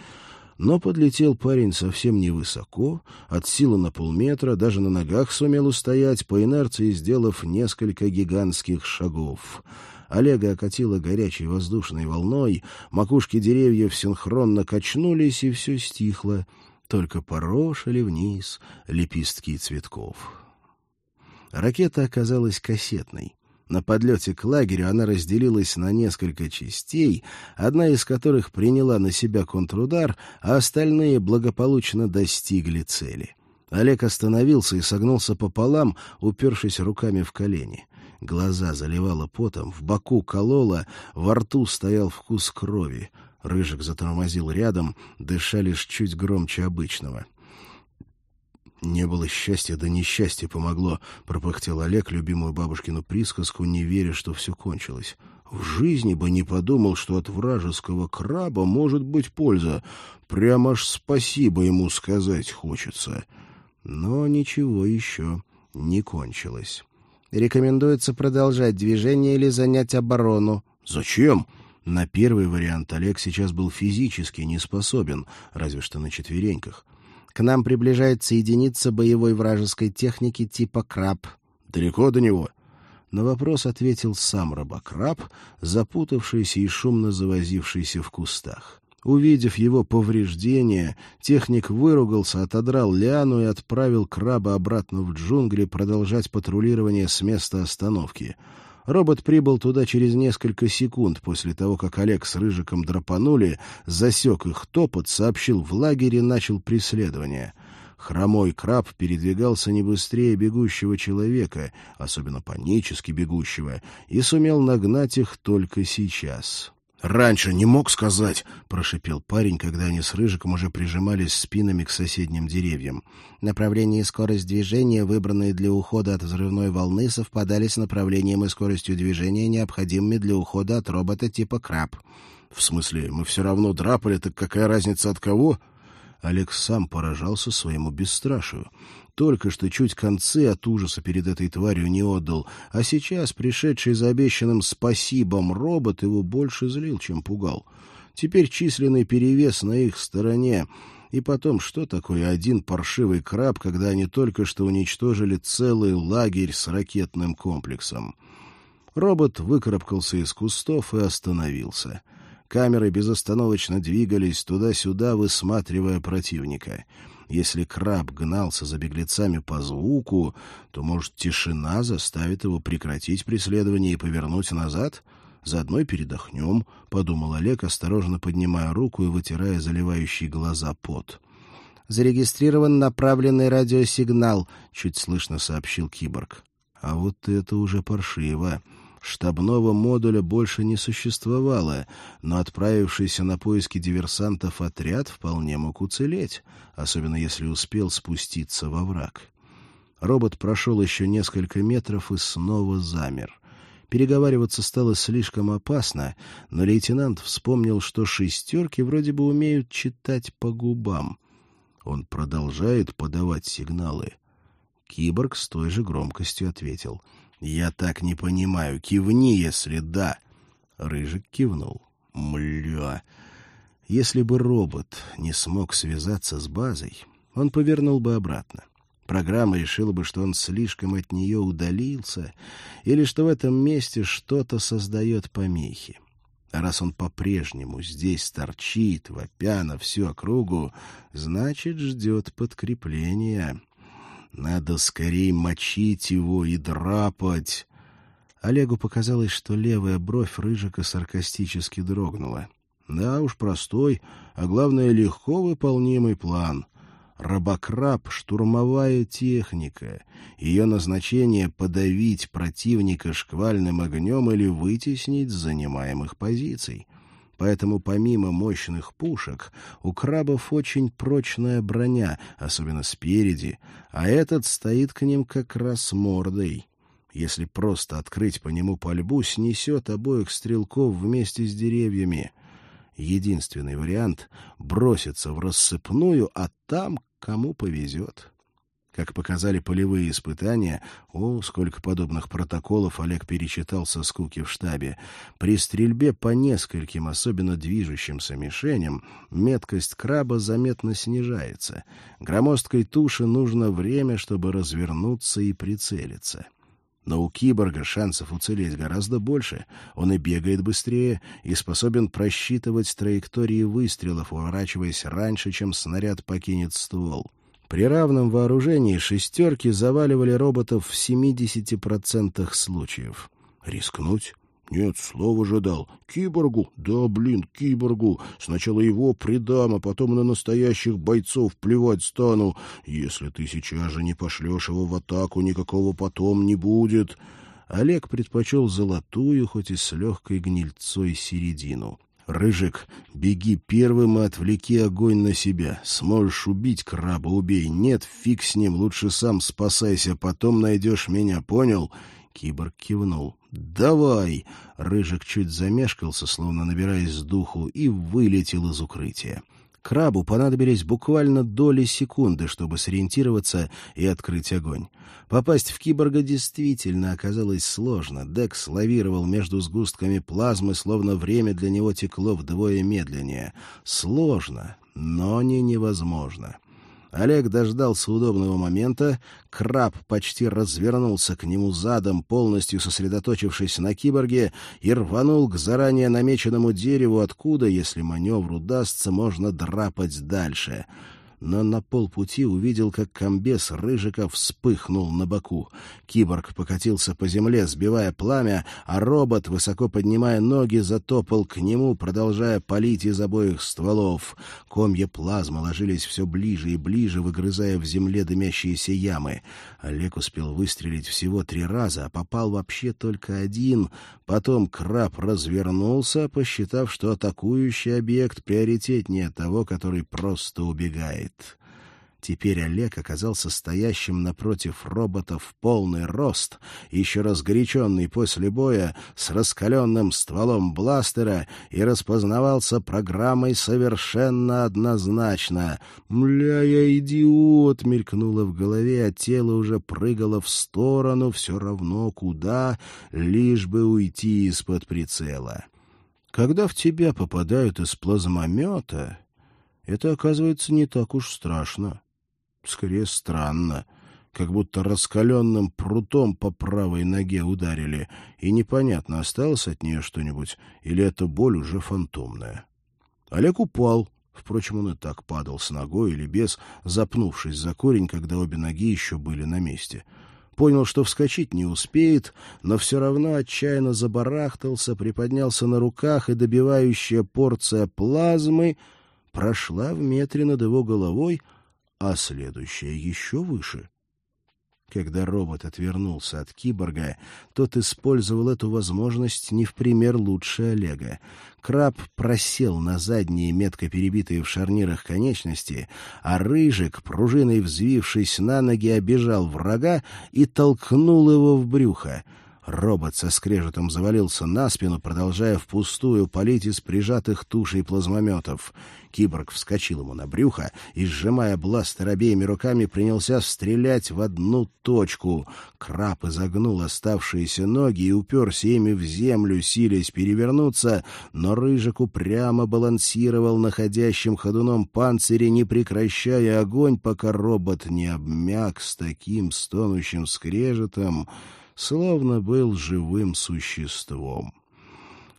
Но подлетел парень совсем невысоко, от силы на полметра, даже на ногах сумел устоять, по инерции сделав несколько гигантских шагов. Олега окатило горячей воздушной волной, макушки деревьев синхронно качнулись, и все стихло, только порошили вниз лепестки цветков. Ракета оказалась кассетной. На подлете к лагерю она разделилась на несколько частей, одна из которых приняла на себя контрудар, а остальные благополучно достигли цели. Олег остановился и согнулся пополам, упершись руками в колени. Глаза заливало потом, в боку кололо, во рту стоял вкус крови. Рыжик затормозил рядом, дыша лишь чуть громче обычного. «Не было счастья, да несчастье помогло», — пропыхтел Олег любимую бабушкину присказку, не веря, что все кончилось. «В жизни бы не подумал, что от вражеского краба может быть польза. Прямо аж спасибо ему сказать хочется». Но ничего еще не кончилось. «Рекомендуется продолжать движение или занять оборону». «Зачем?» На первый вариант Олег сейчас был физически не способен, разве что на четвереньках. К нам приближается единица боевой вражеской техники типа «Краб». «Далеко до него?» На вопрос ответил сам рабокраб, запутавшийся и шумно завозившийся в кустах. Увидев его повреждения, техник выругался, отодрал лиану и отправил краба обратно в джунгли продолжать патрулирование с места остановки — Робот прибыл туда через несколько секунд после того, как Олег с Рыжиком драпанули, засек их топот, сообщил в лагере начал преследование. Хромой краб передвигался не быстрее бегущего человека, особенно панически бегущего, и сумел нагнать их только сейчас. «Раньше не мог сказать», — прошипел парень, когда они с Рыжиком уже прижимались спинами к соседним деревьям. Направление и скорость движения, выбранные для ухода от взрывной волны, совпадали с направлением и скоростью движения, необходимыми для ухода от робота типа «Краб». «В смысле, мы все равно драпали, так какая разница от кого?» Олег сам поражался своему бесстрашию. Только что чуть концы от ужаса перед этой тварью не отдал, а сейчас пришедший за обещанным спасибом робот его больше злил, чем пугал. Теперь численный перевес на их стороне. И потом, что такое один паршивый краб, когда они только что уничтожили целый лагерь с ракетным комплексом? Робот выкарабкался из кустов и остановился. Камеры безостановочно двигались туда-сюда, высматривая противника. Если краб гнался за беглецами по звуку, то, может, тишина заставит его прекратить преследование и повернуть назад? Заодно и передохнем, — подумал Олег, осторожно поднимая руку и вытирая заливающий глаза пот. «Зарегистрирован направленный радиосигнал», — чуть слышно сообщил киборг. «А вот это уже паршиво. Штабного модуля больше не существовало, но отправившийся на поиски диверсантов отряд вполне мог уцелеть, особенно если успел спуститься во враг. Робот прошел еще несколько метров и снова замер. Переговариваться стало слишком опасно, но лейтенант вспомнил, что шестерки вроде бы умеют читать по губам. Он продолжает подавать сигналы. Киборг с той же громкостью ответил — «Я так не понимаю. Кивни, если да». Рыжик кивнул. «Мля...» Если бы робот не смог связаться с базой, он повернул бы обратно. Программа решила бы, что он слишком от нее удалился, или что в этом месте что-то создает помехи. А раз он по-прежнему здесь торчит, вопя на всю округу, значит, ждет подкрепления. Надо скорее мочить его и драпать. Олегу показалось, что левая бровь Рыжика саркастически дрогнула. Да уж, простой, а главное, легко выполнимый план. Рабокраб — штурмовая техника. Ее назначение — подавить противника шквальным огнем или вытеснить с занимаемых позиций — Поэтому помимо мощных пушек у крабов очень прочная броня, особенно спереди, а этот стоит к ним как раз мордой. Если просто открыть по нему пальбу, снесет обоих стрелков вместе с деревьями. Единственный вариант — броситься в рассыпную, а там кому повезет. Как показали полевые испытания, о, сколько подобных протоколов Олег перечитал со скуки в штабе, при стрельбе по нескольким особенно движущимся мишеням меткость краба заметно снижается. Громоздкой туши нужно время, чтобы развернуться и прицелиться. Но у киборга шансов уцелеть гораздо больше. Он и бегает быстрее, и способен просчитывать траектории выстрелов, уворачиваясь раньше, чем снаряд покинет ствол. При равном вооружении шестерки заваливали роботов в 70% случаев. Рискнуть? Нет, слово же дал. Киборгу? Да, блин, киборгу. Сначала его предам, а потом на настоящих бойцов плевать стану. Если ты сейчас же не пошлешь его в атаку, никакого потом не будет. Олег предпочел золотую, хоть и с легкой гнильцой середину. «Рыжик, беги первым и отвлеки огонь на себя. Сможешь убить краба, убей. Нет, фиг с ним, лучше сам спасайся, потом найдешь меня, понял?» Киборг кивнул. «Давай!» Рыжик чуть замешкался, словно набираясь духу, и вылетел из укрытия. Крабу понадобились буквально доли секунды, чтобы сориентироваться и открыть огонь. Попасть в киборга действительно оказалось сложно. Декс лавировал между сгустками плазмы, словно время для него текло вдвое медленнее. Сложно, но не невозможно. Олег дождался удобного момента, краб почти развернулся к нему задом, полностью сосредоточившись на киборге, и рванул к заранее намеченному дереву, откуда, если маневр удастся, можно драпать дальше — но на полпути увидел, как комбес Рыжика вспыхнул на боку. Киборг покатился по земле, сбивая пламя, а робот, высоко поднимая ноги, затопал к нему, продолжая палить из обоих стволов. Комья плазмы ложились все ближе и ближе, выгрызая в земле дымящиеся ямы. Олег успел выстрелить всего три раза, а попал вообще только один. Потом краб развернулся, посчитав, что атакующий объект приоритетнее того, который просто убегает. Теперь Олег оказался стоящим напротив робота в полный рост, еще разгоряченный после боя, с раскаленным стволом бластера и распознавался программой совершенно однозначно. «Мля, я идиот!» — мелькнуло в голове, а тело уже прыгало в сторону, все равно куда, лишь бы уйти из-под прицела. Когда в тебя попадают из плазмомета, это, оказывается, не так уж страшно. Скорее, странно. Как будто раскаленным прутом по правой ноге ударили, и непонятно, осталось от нее что-нибудь, или эта боль уже фантомная. Олег упал. Впрочем, он и так падал с ногой или без, запнувшись за корень, когда обе ноги еще были на месте. Понял, что вскочить не успеет, но все равно отчаянно забарахтался, приподнялся на руках, и добивающая порция плазмы прошла в метре над его головой, а следующая еще выше. Когда робот отвернулся от киборга, тот использовал эту возможность не в пример лучше Олега. Краб просел на задние, метко перебитые в шарнирах конечности, а Рыжик, пружиной взвившись на ноги, обежал врага и толкнул его в брюхо — Робот со скрежетом завалился на спину, продолжая впустую палить из прижатых тушей плазмометов. Киборг вскочил ему на брюхо и, сжимая бластер обеими руками, принялся стрелять в одну точку. Краб изогнул оставшиеся ноги и уперся ими в землю, силясь перевернуться, но Рыжик упрямо балансировал на ходящем ходуном панцире, не прекращая огонь, пока робот не обмяк с таким стонущим скрежетом, словно был живым существом.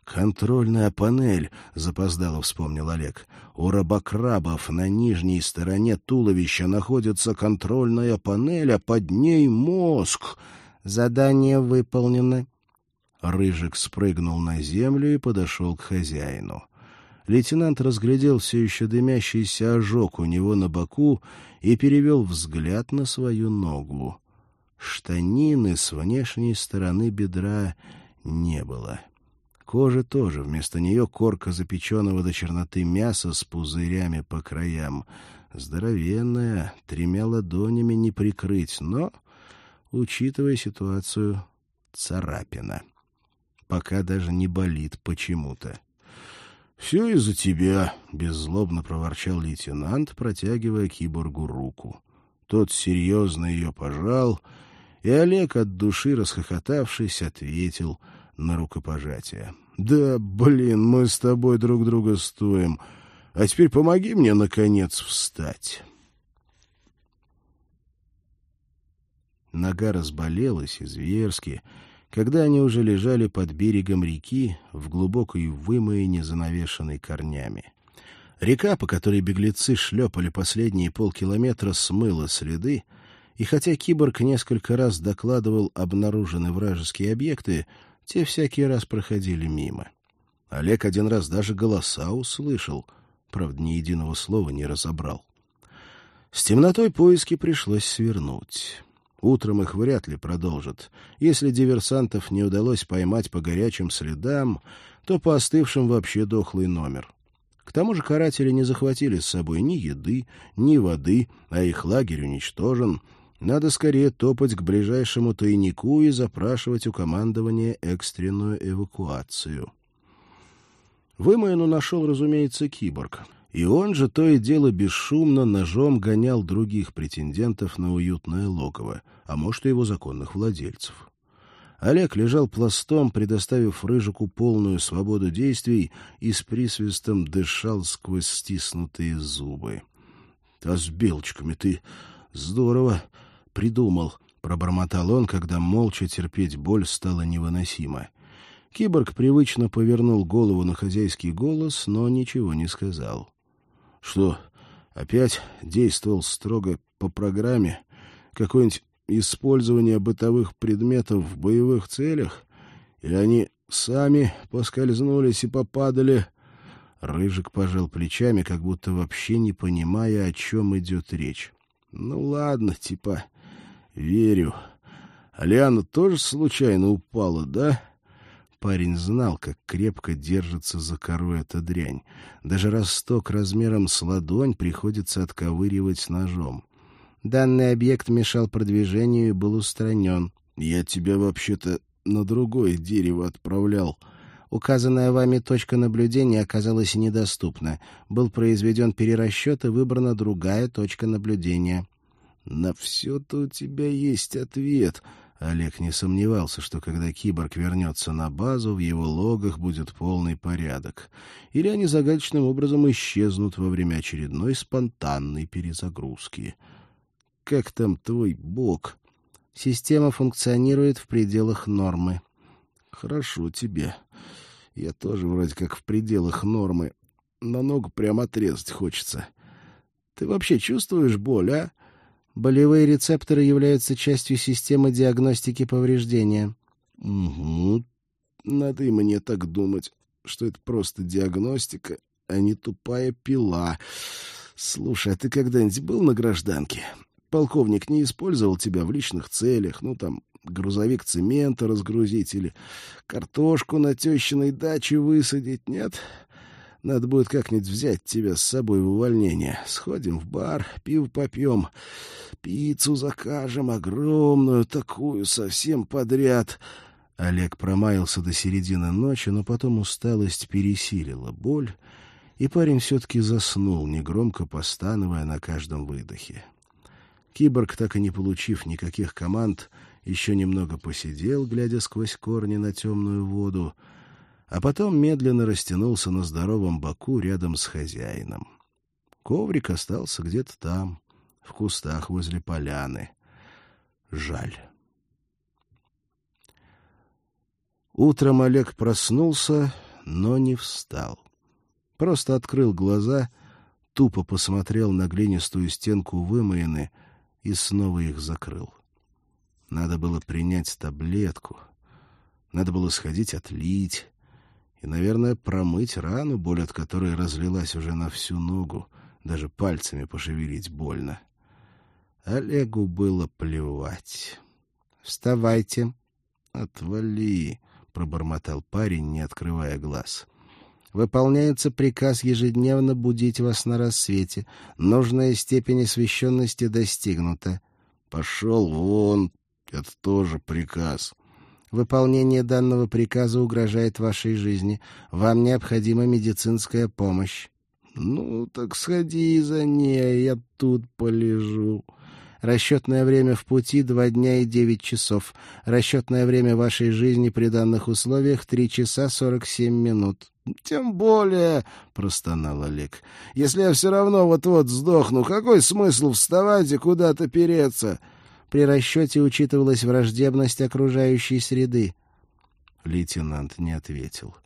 «Контрольная панель», — запоздало вспомнил Олег. «У рабокрабов на нижней стороне туловища находится контрольная панель, а под ней мозг. Задание выполнено». Рыжик спрыгнул на землю и подошел к хозяину. Лейтенант разглядел все еще дымящийся ожог у него на боку и перевел взгляд на свою ногу. Штанины с внешней стороны бедра не было. Кожи тоже, вместо нее корка запеченного до черноты мяса с пузырями по краям. Здоровенная, тремя ладонями не прикрыть, но, учитывая ситуацию, царапина. Пока даже не болит почему-то. — Все из-за тебя, — беззлобно проворчал лейтенант, протягивая киборгу руку. Тот серьезно ее пожал и Олег, от души расхохотавшись, ответил на рукопожатие. «Да, блин, мы с тобой друг друга стоим. А теперь помоги мне, наконец, встать». Нога разболелась и зверски, когда они уже лежали под берегом реки в глубокой вымоине, занавешенной корнями. Река, по которой беглецы шлепали последние полкилометра, смыла следы, и хотя киборг несколько раз докладывал обнаруженные вражеские объекты, те всякий раз проходили мимо. Олег один раз даже голоса услышал, правда, ни единого слова не разобрал. С темнотой поиски пришлось свернуть. Утром их вряд ли продолжат. Если диверсантов не удалось поймать по горячим следам, то по остывшим вообще дохлый номер. К тому же каратели не захватили с собой ни еды, ни воды, а их лагерь уничтожен — надо скорее топать к ближайшему тайнику и запрашивать у командования экстренную эвакуацию. Вымоину нашел, разумеется, киборг. И он же то и дело бесшумно ножом гонял других претендентов на уютное логово, а может, и его законных владельцев. Олег лежал пластом, предоставив Рыжику полную свободу действий и с присвистом дышал сквозь стиснутые зубы. — А с белочками ты здорово придумал», — пробормотал он, когда молча терпеть боль стало невыносимо. Киборг привычно повернул голову на хозяйский голос, но ничего не сказал. «Что, опять действовал строго по программе? Какое-нибудь использование бытовых предметов в боевых целях? Или они сами поскользнулись и попадали...» Рыжик пожал плечами, как будто вообще не понимая, о чем идет речь. «Ну ладно, типа, верю. Алиана тоже случайно упала, да? Парень знал, как крепко держится за кору эта дрянь. Даже росток размером с ладонь приходится отковыривать ножом. Данный объект мешал продвижению и был устранен. Я тебя вообще-то на другое дерево отправлял. Указанная вами точка наблюдения оказалась недоступна. Был произведен перерасчет и выбрана другая точка наблюдения. На все-то у тебя есть ответ. Олег не сомневался, что когда киборг вернется на базу, в его логах будет полный порядок. Или они загадочным образом исчезнут во время очередной спонтанной перезагрузки. Как там твой бог? Система функционирует в пределах нормы. Хорошо тебе. Я тоже вроде как в пределах нормы. Но ногу прямо отрезать хочется. Ты вообще чувствуешь боль, а? Болевые рецепторы являются частью системы диагностики повреждения. Угу. Надо и мне так думать, что это просто диагностика, а не тупая пила. Слушай, а ты когда-нибудь был на гражданке? полковник не использовал тебя в личных целях, ну, там, грузовик цемента разгрузить или картошку на тещиной даче высадить, нет? Надо будет как-нибудь взять тебя с собой в увольнение. Сходим в бар, пиво попьем, пиццу закажем, огромную такую, совсем подряд. Олег промаялся до середины ночи, но потом усталость пересилила боль, и парень все-таки заснул, негромко постановая на каждом выдохе. Киборг, так и не получив никаких команд, еще немного посидел, глядя сквозь корни на темную воду, а потом медленно растянулся на здоровом боку рядом с хозяином. Коврик остался где-то там, в кустах возле поляны. Жаль. Утром Олег проснулся, но не встал. Просто открыл глаза, тупо посмотрел на глинистую стенку вымоины и снова их закрыл. Надо было принять таблетку. Надо было сходить отлить и, наверное, промыть рану, боль от которой разлилась уже на всю ногу, даже пальцами пошевелить больно. Олегу было плевать. «Вставайте!» «Отвали!» — пробормотал парень, не открывая глаз. «Выполняется приказ ежедневно будить вас на рассвете. Нужная степень освещенности достигнута». «Пошел вон! Это тоже приказ!» Выполнение данного приказа угрожает вашей жизни. Вам необходима медицинская помощь. — Ну, так сходи за ней, я тут полежу. Расчетное время в пути — два дня и девять часов. Расчетное время вашей жизни при данных условиях — три часа сорок семь минут. — Тем более, — простонал Олег, — если я все равно вот-вот сдохну, какой смысл вставать и куда-то переться? — при расчете учитывалась враждебность окружающей среды. Лейтенант не ответил.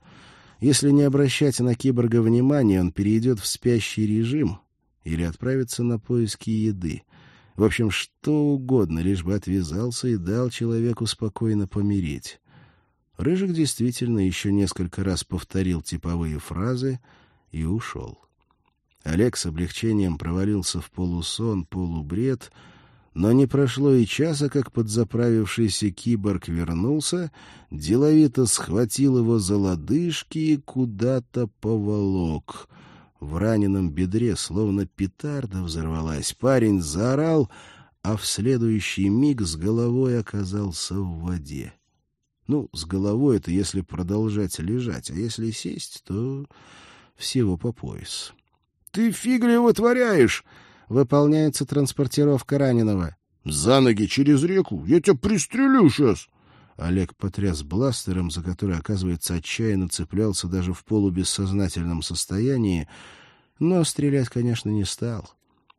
Если не обращать на киборга внимания, он перейдет в спящий режим или отправится на поиски еды. В общем, что угодно, лишь бы отвязался и дал человеку спокойно помереть. Рыжик действительно еще несколько раз повторил типовые фразы и ушел. Олег с облегчением провалился в полусон, полубред — но не прошло и часа, как подзаправившийся киборг вернулся, деловито схватил его за лодыжки и куда-то поволок. В раненом бедре словно петарда взорвалась. Парень заорал, а в следующий миг с головой оказался в воде. Ну, с головой это если продолжать лежать, а если сесть, то всего по пояс. — Ты фигли вытворяешь! Выполняется транспортировка раненого. «За ноги через реку! Я тебя пристрелю сейчас!» Олег потряс бластером, за который, оказывается, отчаянно цеплялся даже в полубессознательном состоянии, но стрелять, конечно, не стал.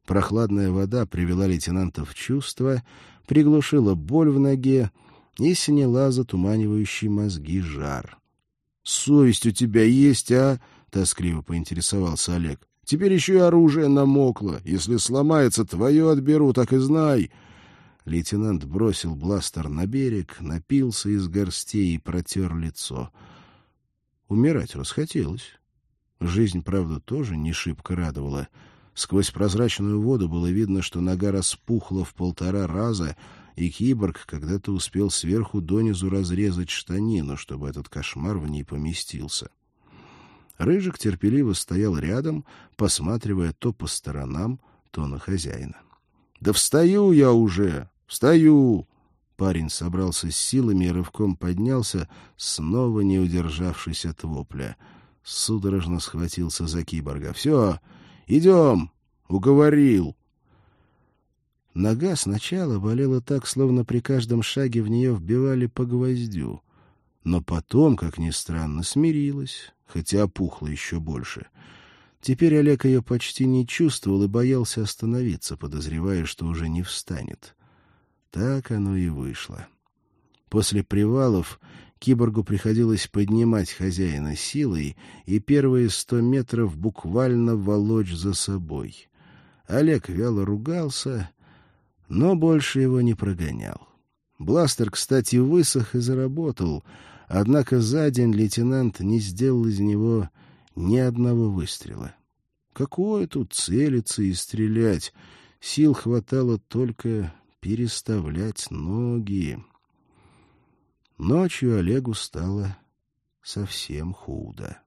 Прохладная вода привела лейтенанта в чувство, приглушила боль в ноге и сняла затуманивающий мозги жар. — Совесть у тебя есть, а? — тоскливо поинтересовался Олег. Теперь еще и оружие намокло. Если сломается, твое отберу, так и знай. Лейтенант бросил бластер на берег, напился из горстей и протер лицо. Умирать расхотелось. Жизнь, правда, тоже не шибко радовала. Сквозь прозрачную воду было видно, что нога распухла в полтора раза, и киборг когда-то успел сверху донизу разрезать штанину, чтобы этот кошмар в ней поместился. Рыжик терпеливо стоял рядом, посматривая то по сторонам, то на хозяина. — Да встаю я уже! Встаю! Парень собрался с силами и рывком поднялся, снова не удержавшись от вопля. Судорожно схватился за киборга. — Все, идем! Уговорил! Нога сначала болела так, словно при каждом шаге в нее вбивали по гвоздю. Но потом, как ни странно, смирилась хотя опухла еще больше. Теперь Олег ее почти не чувствовал и боялся остановиться, подозревая, что уже не встанет. Так оно и вышло. После привалов киборгу приходилось поднимать хозяина силой и первые сто метров буквально волочь за собой. Олег вяло ругался, но больше его не прогонял. Бластер, кстати, высох и заработал — Однако за день лейтенант не сделал из него ни одного выстрела. Какое тут целиться и стрелять? Сил хватало только переставлять ноги. Ночью Олегу стало совсем худо.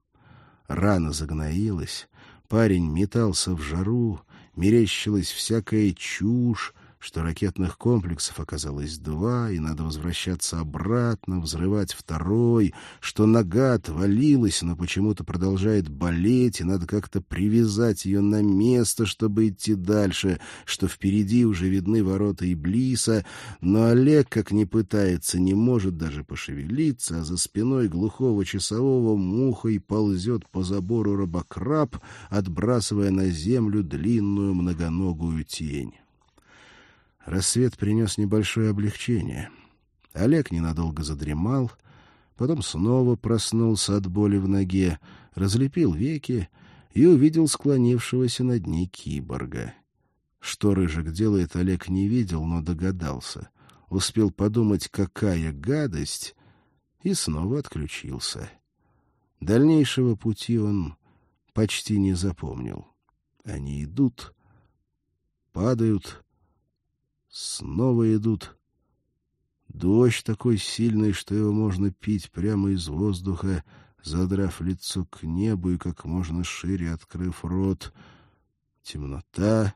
Рана загноилась, парень метался в жару, мерещилась всякая чушь, что ракетных комплексов оказалось два, и надо возвращаться обратно, взрывать второй, что нога отвалилась, но почему-то продолжает болеть, и надо как-то привязать ее на место, чтобы идти дальше, что впереди уже видны ворота Иблиса, но Олег, как ни пытается, не может даже пошевелиться, а за спиной глухого часового мухой ползет по забору рыбокраб, отбрасывая на землю длинную многоногую тень. Рассвет принес небольшое облегчение. Олег ненадолго задремал, потом снова проснулся от боли в ноге, разлепил веки и увидел склонившегося над ней киборга. Что Рыжик делает, Олег не видел, но догадался. Успел подумать, какая гадость, и снова отключился. Дальнейшего пути он почти не запомнил. Они идут, падают, Снова идут. Дождь такой сильный, что его можно пить прямо из воздуха, задрав лицо к небу и как можно шире открыв рот. Темнота,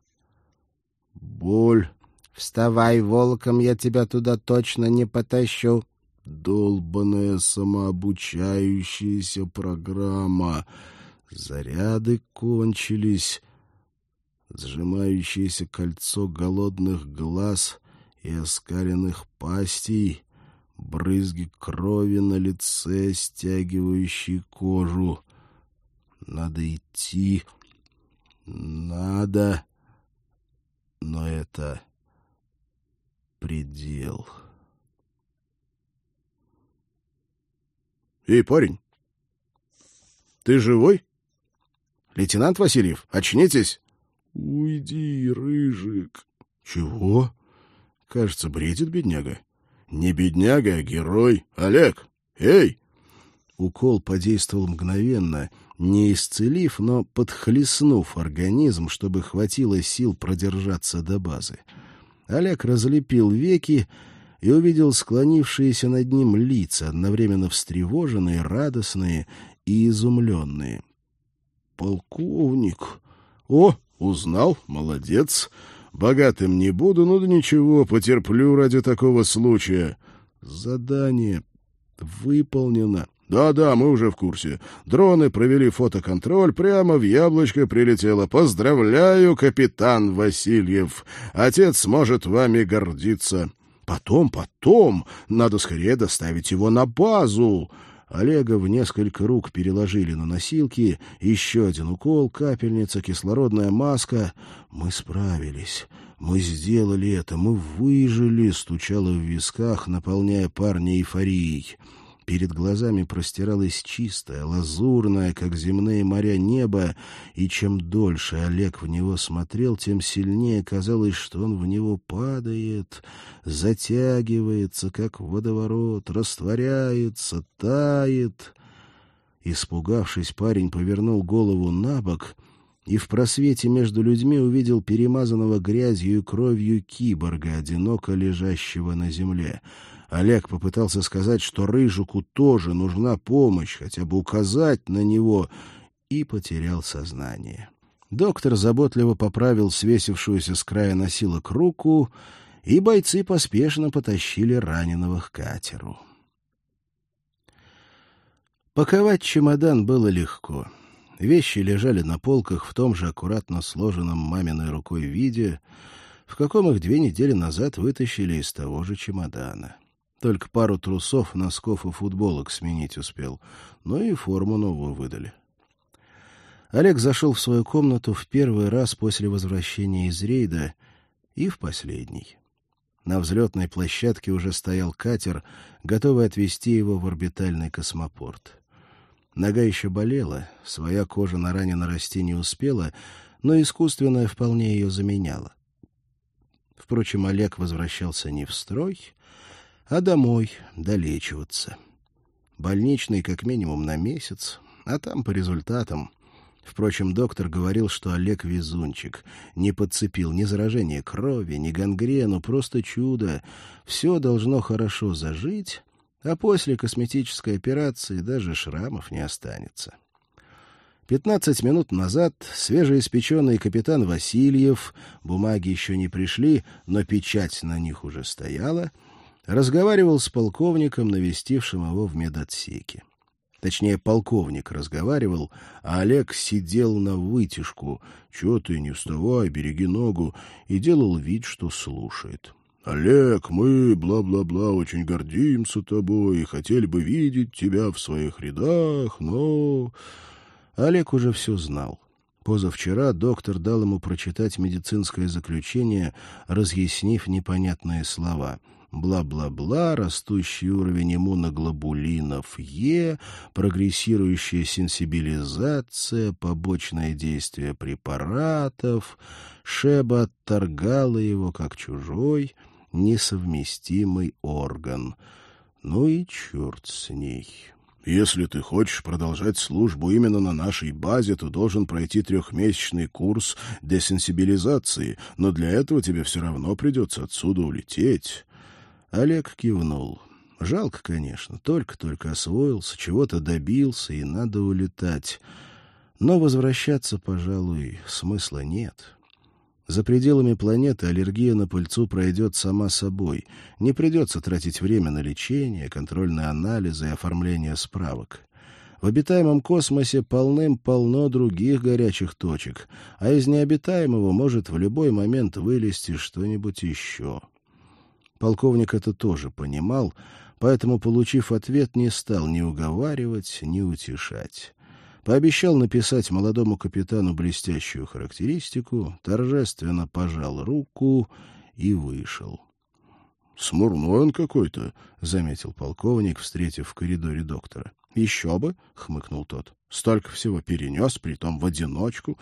боль. «Вставай, волком, я тебя туда точно не потащу!» Долбаная самообучающаяся программа. Заряды кончились сжимающееся кольцо голодных глаз и оскаленных пастей, брызги крови на лице, стягивающие кожу. Надо идти, надо, но это предел. «Эй, парень, ты живой? Лейтенант Васильев, очнитесь!» «Уйди, Рыжик!» «Чего?» «Кажется, бредит бедняга». «Не бедняга, а герой. Олег! Эй!» Укол подействовал мгновенно, не исцелив, но подхлестнув организм, чтобы хватило сил продержаться до базы. Олег разлепил веки и увидел склонившиеся над ним лица, одновременно встревоженные, радостные и изумленные. «Полковник! О, Узнал? Молодец. Богатым не буду, но да ничего, потерплю ради такого случая. Задание выполнено. Да-да, мы уже в курсе. Дроны провели фотоконтроль, прямо в яблочко прилетело. Поздравляю, капитан Васильев. Отец может вами гордиться. Потом, потом, надо скорее доставить его на базу. Олега в несколько рук переложили на носилки, еще один укол, капельница, кислородная маска. Мы справились. Мы сделали это, мы выжили, стучало в висках, наполняя парня эйфорией. Перед глазами простиралось чистое, лазурное, как земные моря, небо, и чем дольше Олег в него смотрел, тем сильнее казалось, что он в него падает, затягивается, как водоворот, растворяется, тает. Испугавшись, парень повернул голову на бок и в просвете между людьми увидел перемазанного грязью и кровью киборга, одиноко лежащего на земле — Олег попытался сказать, что Рыжику тоже нужна помощь, хотя бы указать на него, и потерял сознание. Доктор заботливо поправил свесившуюся с края носилок руку, и бойцы поспешно потащили раненого к катеру. Паковать чемодан было легко. Вещи лежали на полках в том же аккуратно сложенном маминой рукой виде, в каком их две недели назад вытащили из того же чемодана. Только пару трусов, носков и футболок сменить успел. Ну и форму новую выдали. Олег зашел в свою комнату в первый раз после возвращения из рейда и в последний. На взлетной площадке уже стоял катер, готовый отвезти его в орбитальный космопорт. Нога еще болела, своя кожа на ране нарасти не успела, но искусственная вполне ее заменяла. Впрочем, Олег возвращался не в строй, а домой долечиваться. Больничный как минимум на месяц, а там по результатам. Впрочем, доктор говорил, что Олег везунчик. Не подцепил ни заражение крови, ни гангрену, просто чудо. Все должно хорошо зажить, а после косметической операции даже шрамов не останется. Пятнадцать минут назад свежеиспеченный капитан Васильев, бумаги еще не пришли, но печать на них уже стояла, разговаривал с полковником, навестившим его в медотсеке. Точнее, полковник разговаривал, а Олег сидел на вытяжку. «Чего ты, не вставай, береги ногу», и делал вид, что слушает. «Олег, мы, бла-бла-бла, очень гордимся тобой и хотели бы видеть тебя в своих рядах, но...» Олег уже все знал. Позавчера доктор дал ему прочитать медицинское заключение, разъяснив непонятные слова. Бла-бла-бла, растущий уровень иммуноглобулинов Е, прогрессирующая сенсибилизация, побочное действие препаратов. Шеба отторгала его как чужой, несовместимый орган. Ну и черт с ней. Если ты хочешь продолжать службу именно на нашей базе, то должен пройти трехмесячный курс десенсибилизации, но для этого тебе все равно придется отсюда улететь». Олег кивнул. Жалко, конечно, только-только освоился, чего-то добился, и надо улетать. Но возвращаться, пожалуй, смысла нет. За пределами планеты аллергия на пыльцу пройдет сама собой. Не придется тратить время на лечение, контрольные анализы и оформление справок. В обитаемом космосе полным-полно других горячих точек, а из необитаемого может в любой момент вылезти что-нибудь еще. Полковник это тоже понимал, поэтому, получив ответ, не стал ни уговаривать, ни утешать. Пообещал написать молодому капитану блестящую характеристику, торжественно пожал руку и вышел. — Смурной он какой-то, — заметил полковник, встретив в коридоре доктора. — Еще бы, — хмыкнул тот. — Столько всего перенес, притом в одиночку.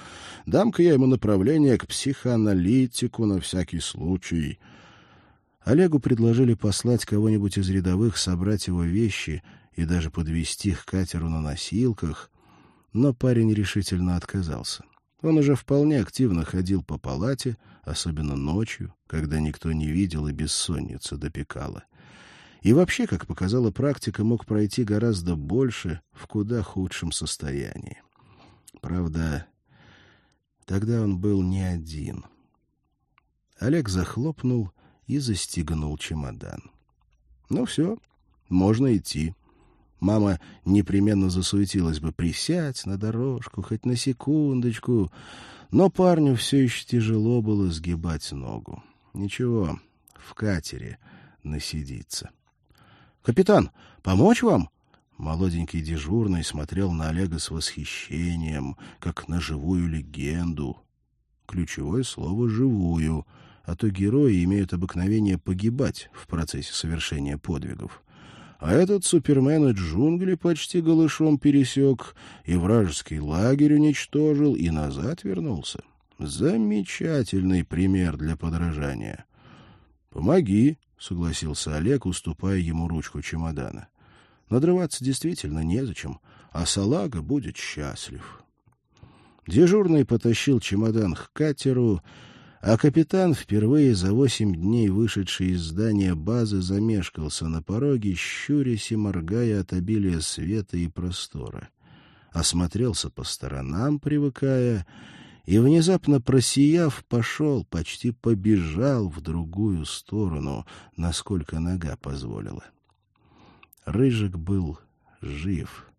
Дам-ка я ему направление к психоаналитику на всякий случай. Олегу предложили послать кого-нибудь из рядовых собрать его вещи и даже подвести их к катеру на носилках, но парень решительно отказался. Он уже вполне активно ходил по палате, особенно ночью, когда никто не видел и бессонница допекала. И вообще, как показала практика, мог пройти гораздо больше в куда худшем состоянии. Правда, тогда он был не один. Олег захлопнул и застегнул чемодан. Ну все, можно идти. Мама непременно засуетилась бы присядь на дорожку, хоть на секундочку. Но парню все еще тяжело было сгибать ногу. Ничего, в катере насидится. — Капитан, помочь вам? Молоденький дежурный смотрел на Олега с восхищением, как на живую легенду. Ключевое слово «живую», а то герои имеют обыкновение погибать в процессе совершения подвигов. А этот супермен и джунгли почти голышом пересек, и вражеский лагерь уничтожил, и назад вернулся. Замечательный пример для подражания. «Помоги», — согласился Олег, уступая ему ручку чемодана. Надрываться действительно незачем, а салага будет счастлив. Дежурный потащил чемодан к катеру, а капитан, впервые за восемь дней вышедший из здания базы, замешкался на пороге, щурясь и моргая от обилия света и простора. Осмотрелся по сторонам, привыкая, и, внезапно просияв, пошел, почти побежал в другую сторону, насколько нога позволила. Рыжик был жив.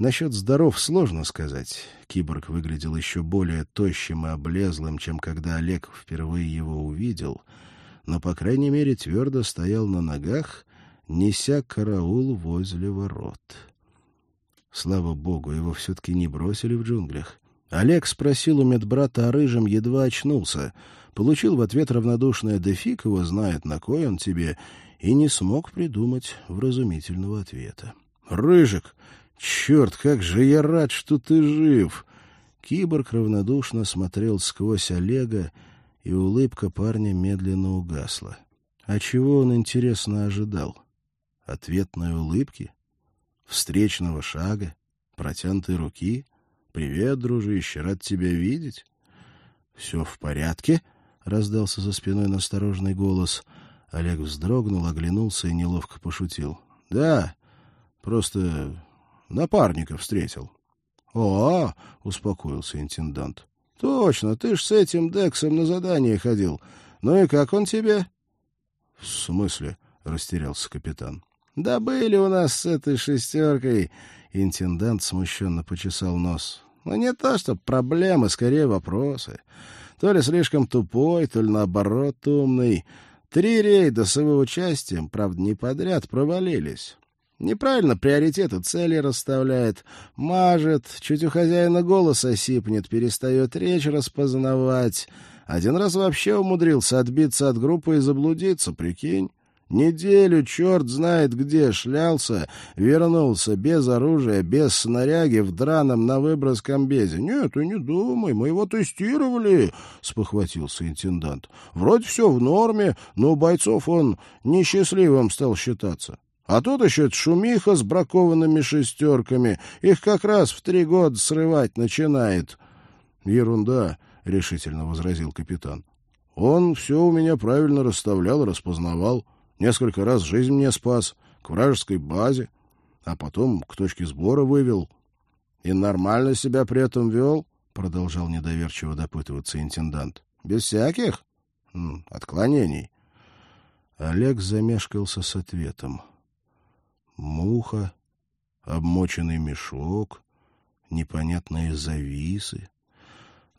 Насчет здоров сложно сказать. Киборг выглядел еще более тощим и облезлым, чем когда Олег впервые его увидел, но, по крайней мере, твердо стоял на ногах, неся караул возле ворот. Слава богу, его все-таки не бросили в джунглях. Олег спросил у медбрата о рыжем, едва очнулся. Получил в ответ равнодушное «да фиг его знает, на кой он тебе», и не смог придумать вразумительного ответа. «Рыжик, «Черт, как же я рад, что ты жив!» Киборг равнодушно смотрел сквозь Олега, и улыбка парня медленно угасла. А чего он, интересно, ожидал? Ответной улыбки? Встречного шага? Протянутой руки? Привет, дружище, рад тебя видеть. Все в порядке? Раздался за спиной настороженный голос. Олег вздрогнул, оглянулся и неловко пошутил. Да, просто напарника встретил. О, успокоился интендант. Точно, ты ж с этим Дексом на задание ходил. Ну и как он тебе? В смысле? растерялся капитан. Да были у нас с этой шестеркой Интендант смущенно почесал нос. «Ну, не то, что проблемы, скорее вопросы. То ли слишком тупой, то ли наоборот умный. Три рейда с его участием, правда, не подряд, провалились. Неправильно приоритеты цели расставляет, мажет, чуть у хозяина голоса сипнет, перестает речь распознавать. Один раз вообще умудрился отбиться от группы и заблудиться, прикинь. Неделю черт знает где шлялся, вернулся без оружия, без снаряги, в драном на выброс комбезе. — Нет, ты не думай, мы его тестировали, — спохватился интендант. — Вроде все в норме, но у бойцов он несчастливым стал считаться. А тут еще шумиха с бракованными шестерками. Их как раз в три года срывать начинает. — Ерунда, — решительно возразил капитан. — Он все у меня правильно расставлял, распознавал. — Несколько раз жизнь мне спас, к вражеской базе, а потом к точке сбора вывел. И нормально себя при этом вел, — продолжал недоверчиво допытываться интендант. — Без всяких отклонений. Олег замешкался с ответом. Муха, обмоченный мешок, непонятные зависы.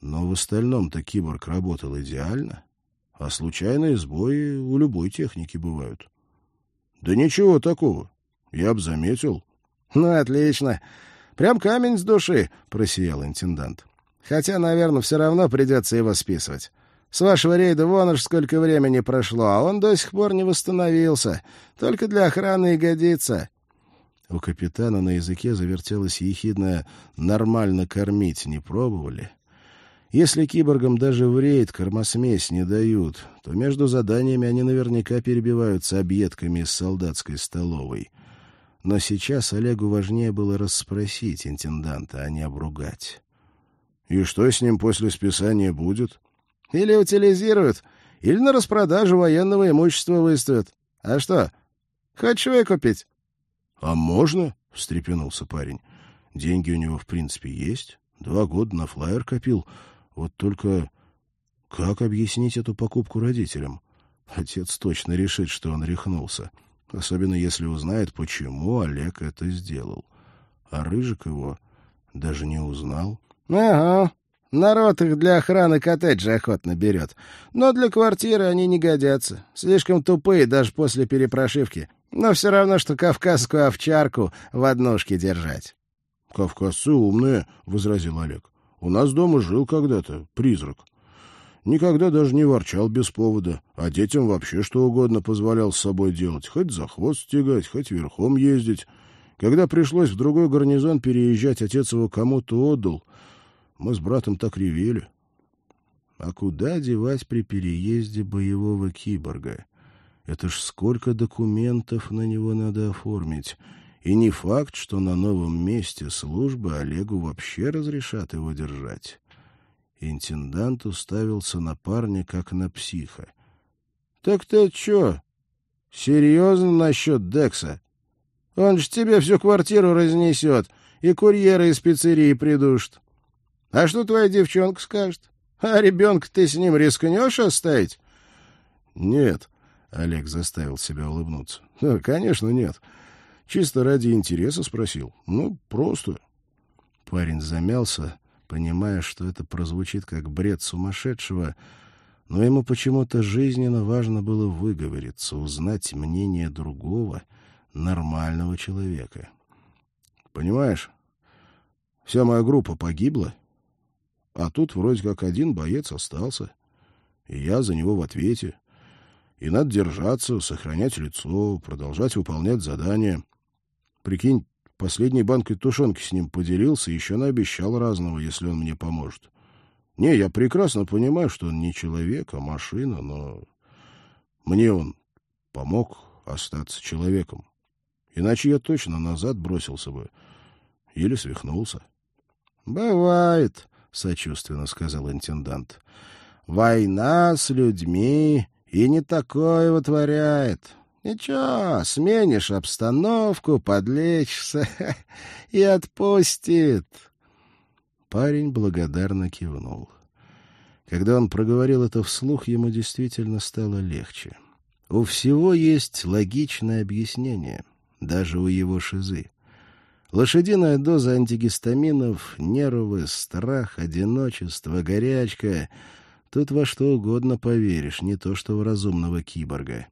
Но в остальном-то киборг работал идеально. — а случайные сбои у любой техники бывают. — Да ничего такого. Я б заметил. — Ну, отлично. Прям камень с души, — просиял интендант. — Хотя, наверное, все равно придется его списывать. С вашего рейда вон уж сколько времени прошло, а он до сих пор не восстановился. Только для охраны и годится. У капитана на языке завертелось ехидное «нормально кормить не пробовали?» Если киборгам даже в рейд кормосмесь не дают, то между заданиями они наверняка перебиваются объедками из солдатской столовой. Но сейчас Олегу важнее было расспросить интенданта, а не обругать. «И что с ним после списания будет?» «Или утилизируют, или на распродажу военного имущества выставят. А что, хочешь выкупить?» «А можно?» — встрепенулся парень. «Деньги у него, в принципе, есть. Два года на флайер копил». Вот только как объяснить эту покупку родителям? Отец точно решит, что он рехнулся. Особенно если узнает, почему Олег это сделал. А Рыжик его даже не узнал. — Ага, народ их для охраны коттеджа охотно берет. Но для квартиры они не годятся. Слишком тупые даже после перепрошивки. Но все равно, что кавказскую овчарку в однушке держать. — Кавказцы умные, — возразил Олег. У нас дома жил когда-то призрак. Никогда даже не ворчал без повода, а детям вообще что угодно позволял с собой делать, хоть за хвост стегать, хоть верхом ездить. Когда пришлось в другой гарнизон переезжать, отец его кому-то отдал. Мы с братом так ревели. А куда девать при переезде боевого киборга? Это ж сколько документов на него надо оформить. И не факт, что на новом месте службы Олегу вообще разрешат его держать. Интендант уставился на парня, как на психа. — Так ты чё, серьезно насчет Декса? Он ж тебе всю квартиру разнесет и курьеры из пиццерии придушит. А что твоя девчонка скажет? А ребенка ты с ним рискнешь оставить? — Нет, — Олег заставил себя улыбнуться. — Конечно, нет. — Чисто ради интереса спросил. Ну, просто. Парень замялся, понимая, что это прозвучит как бред сумасшедшего, но ему почему-то жизненно важно было выговориться, узнать мнение другого, нормального человека. Понимаешь, вся моя группа погибла, а тут вроде как один боец остался, и я за него в ответе. И надо держаться, сохранять лицо, продолжать выполнять задания. Прикинь, последней банкой тушенки с ним поделился, еще наобещал разного, если он мне поможет. Не, я прекрасно понимаю, что он не человек, а машина, но мне он помог остаться человеком. Иначе я точно назад бросился бы или свихнулся. Бывает, сочувственно сказал интендант. Война с людьми и не такое вытворяет. Ничего, сменишь обстановку, подлечишься и отпустит. Парень благодарно кивнул. Когда он проговорил это вслух, ему действительно стало легче. У всего есть логичное объяснение, даже у его шизы. Лошадиная доза антигистаминов, нервы, страх, одиночество, горячка — Тут во что угодно поверишь, не то что в разумного киборга.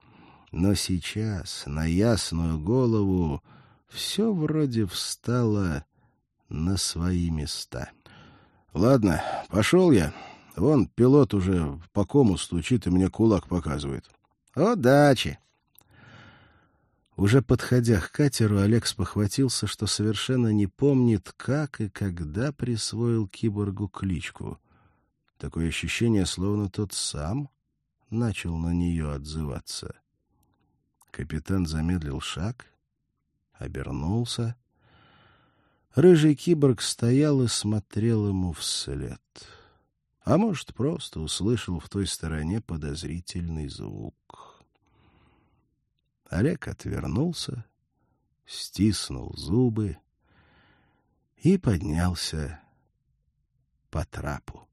Но сейчас, на ясную голову, все вроде встало на свои места. Ладно, пошел я. Вон пилот уже по кому стучит и мне кулак показывает. Удачи! Уже подходя к катеру, Олег спохватился, что совершенно не помнит, как и когда присвоил киборгу кличку — Такое ощущение, словно тот сам начал на нее отзываться. Капитан замедлил шаг, обернулся. Рыжий киборг стоял и смотрел ему вслед. А может, просто услышал в той стороне подозрительный звук. Олег отвернулся, стиснул зубы и поднялся по трапу.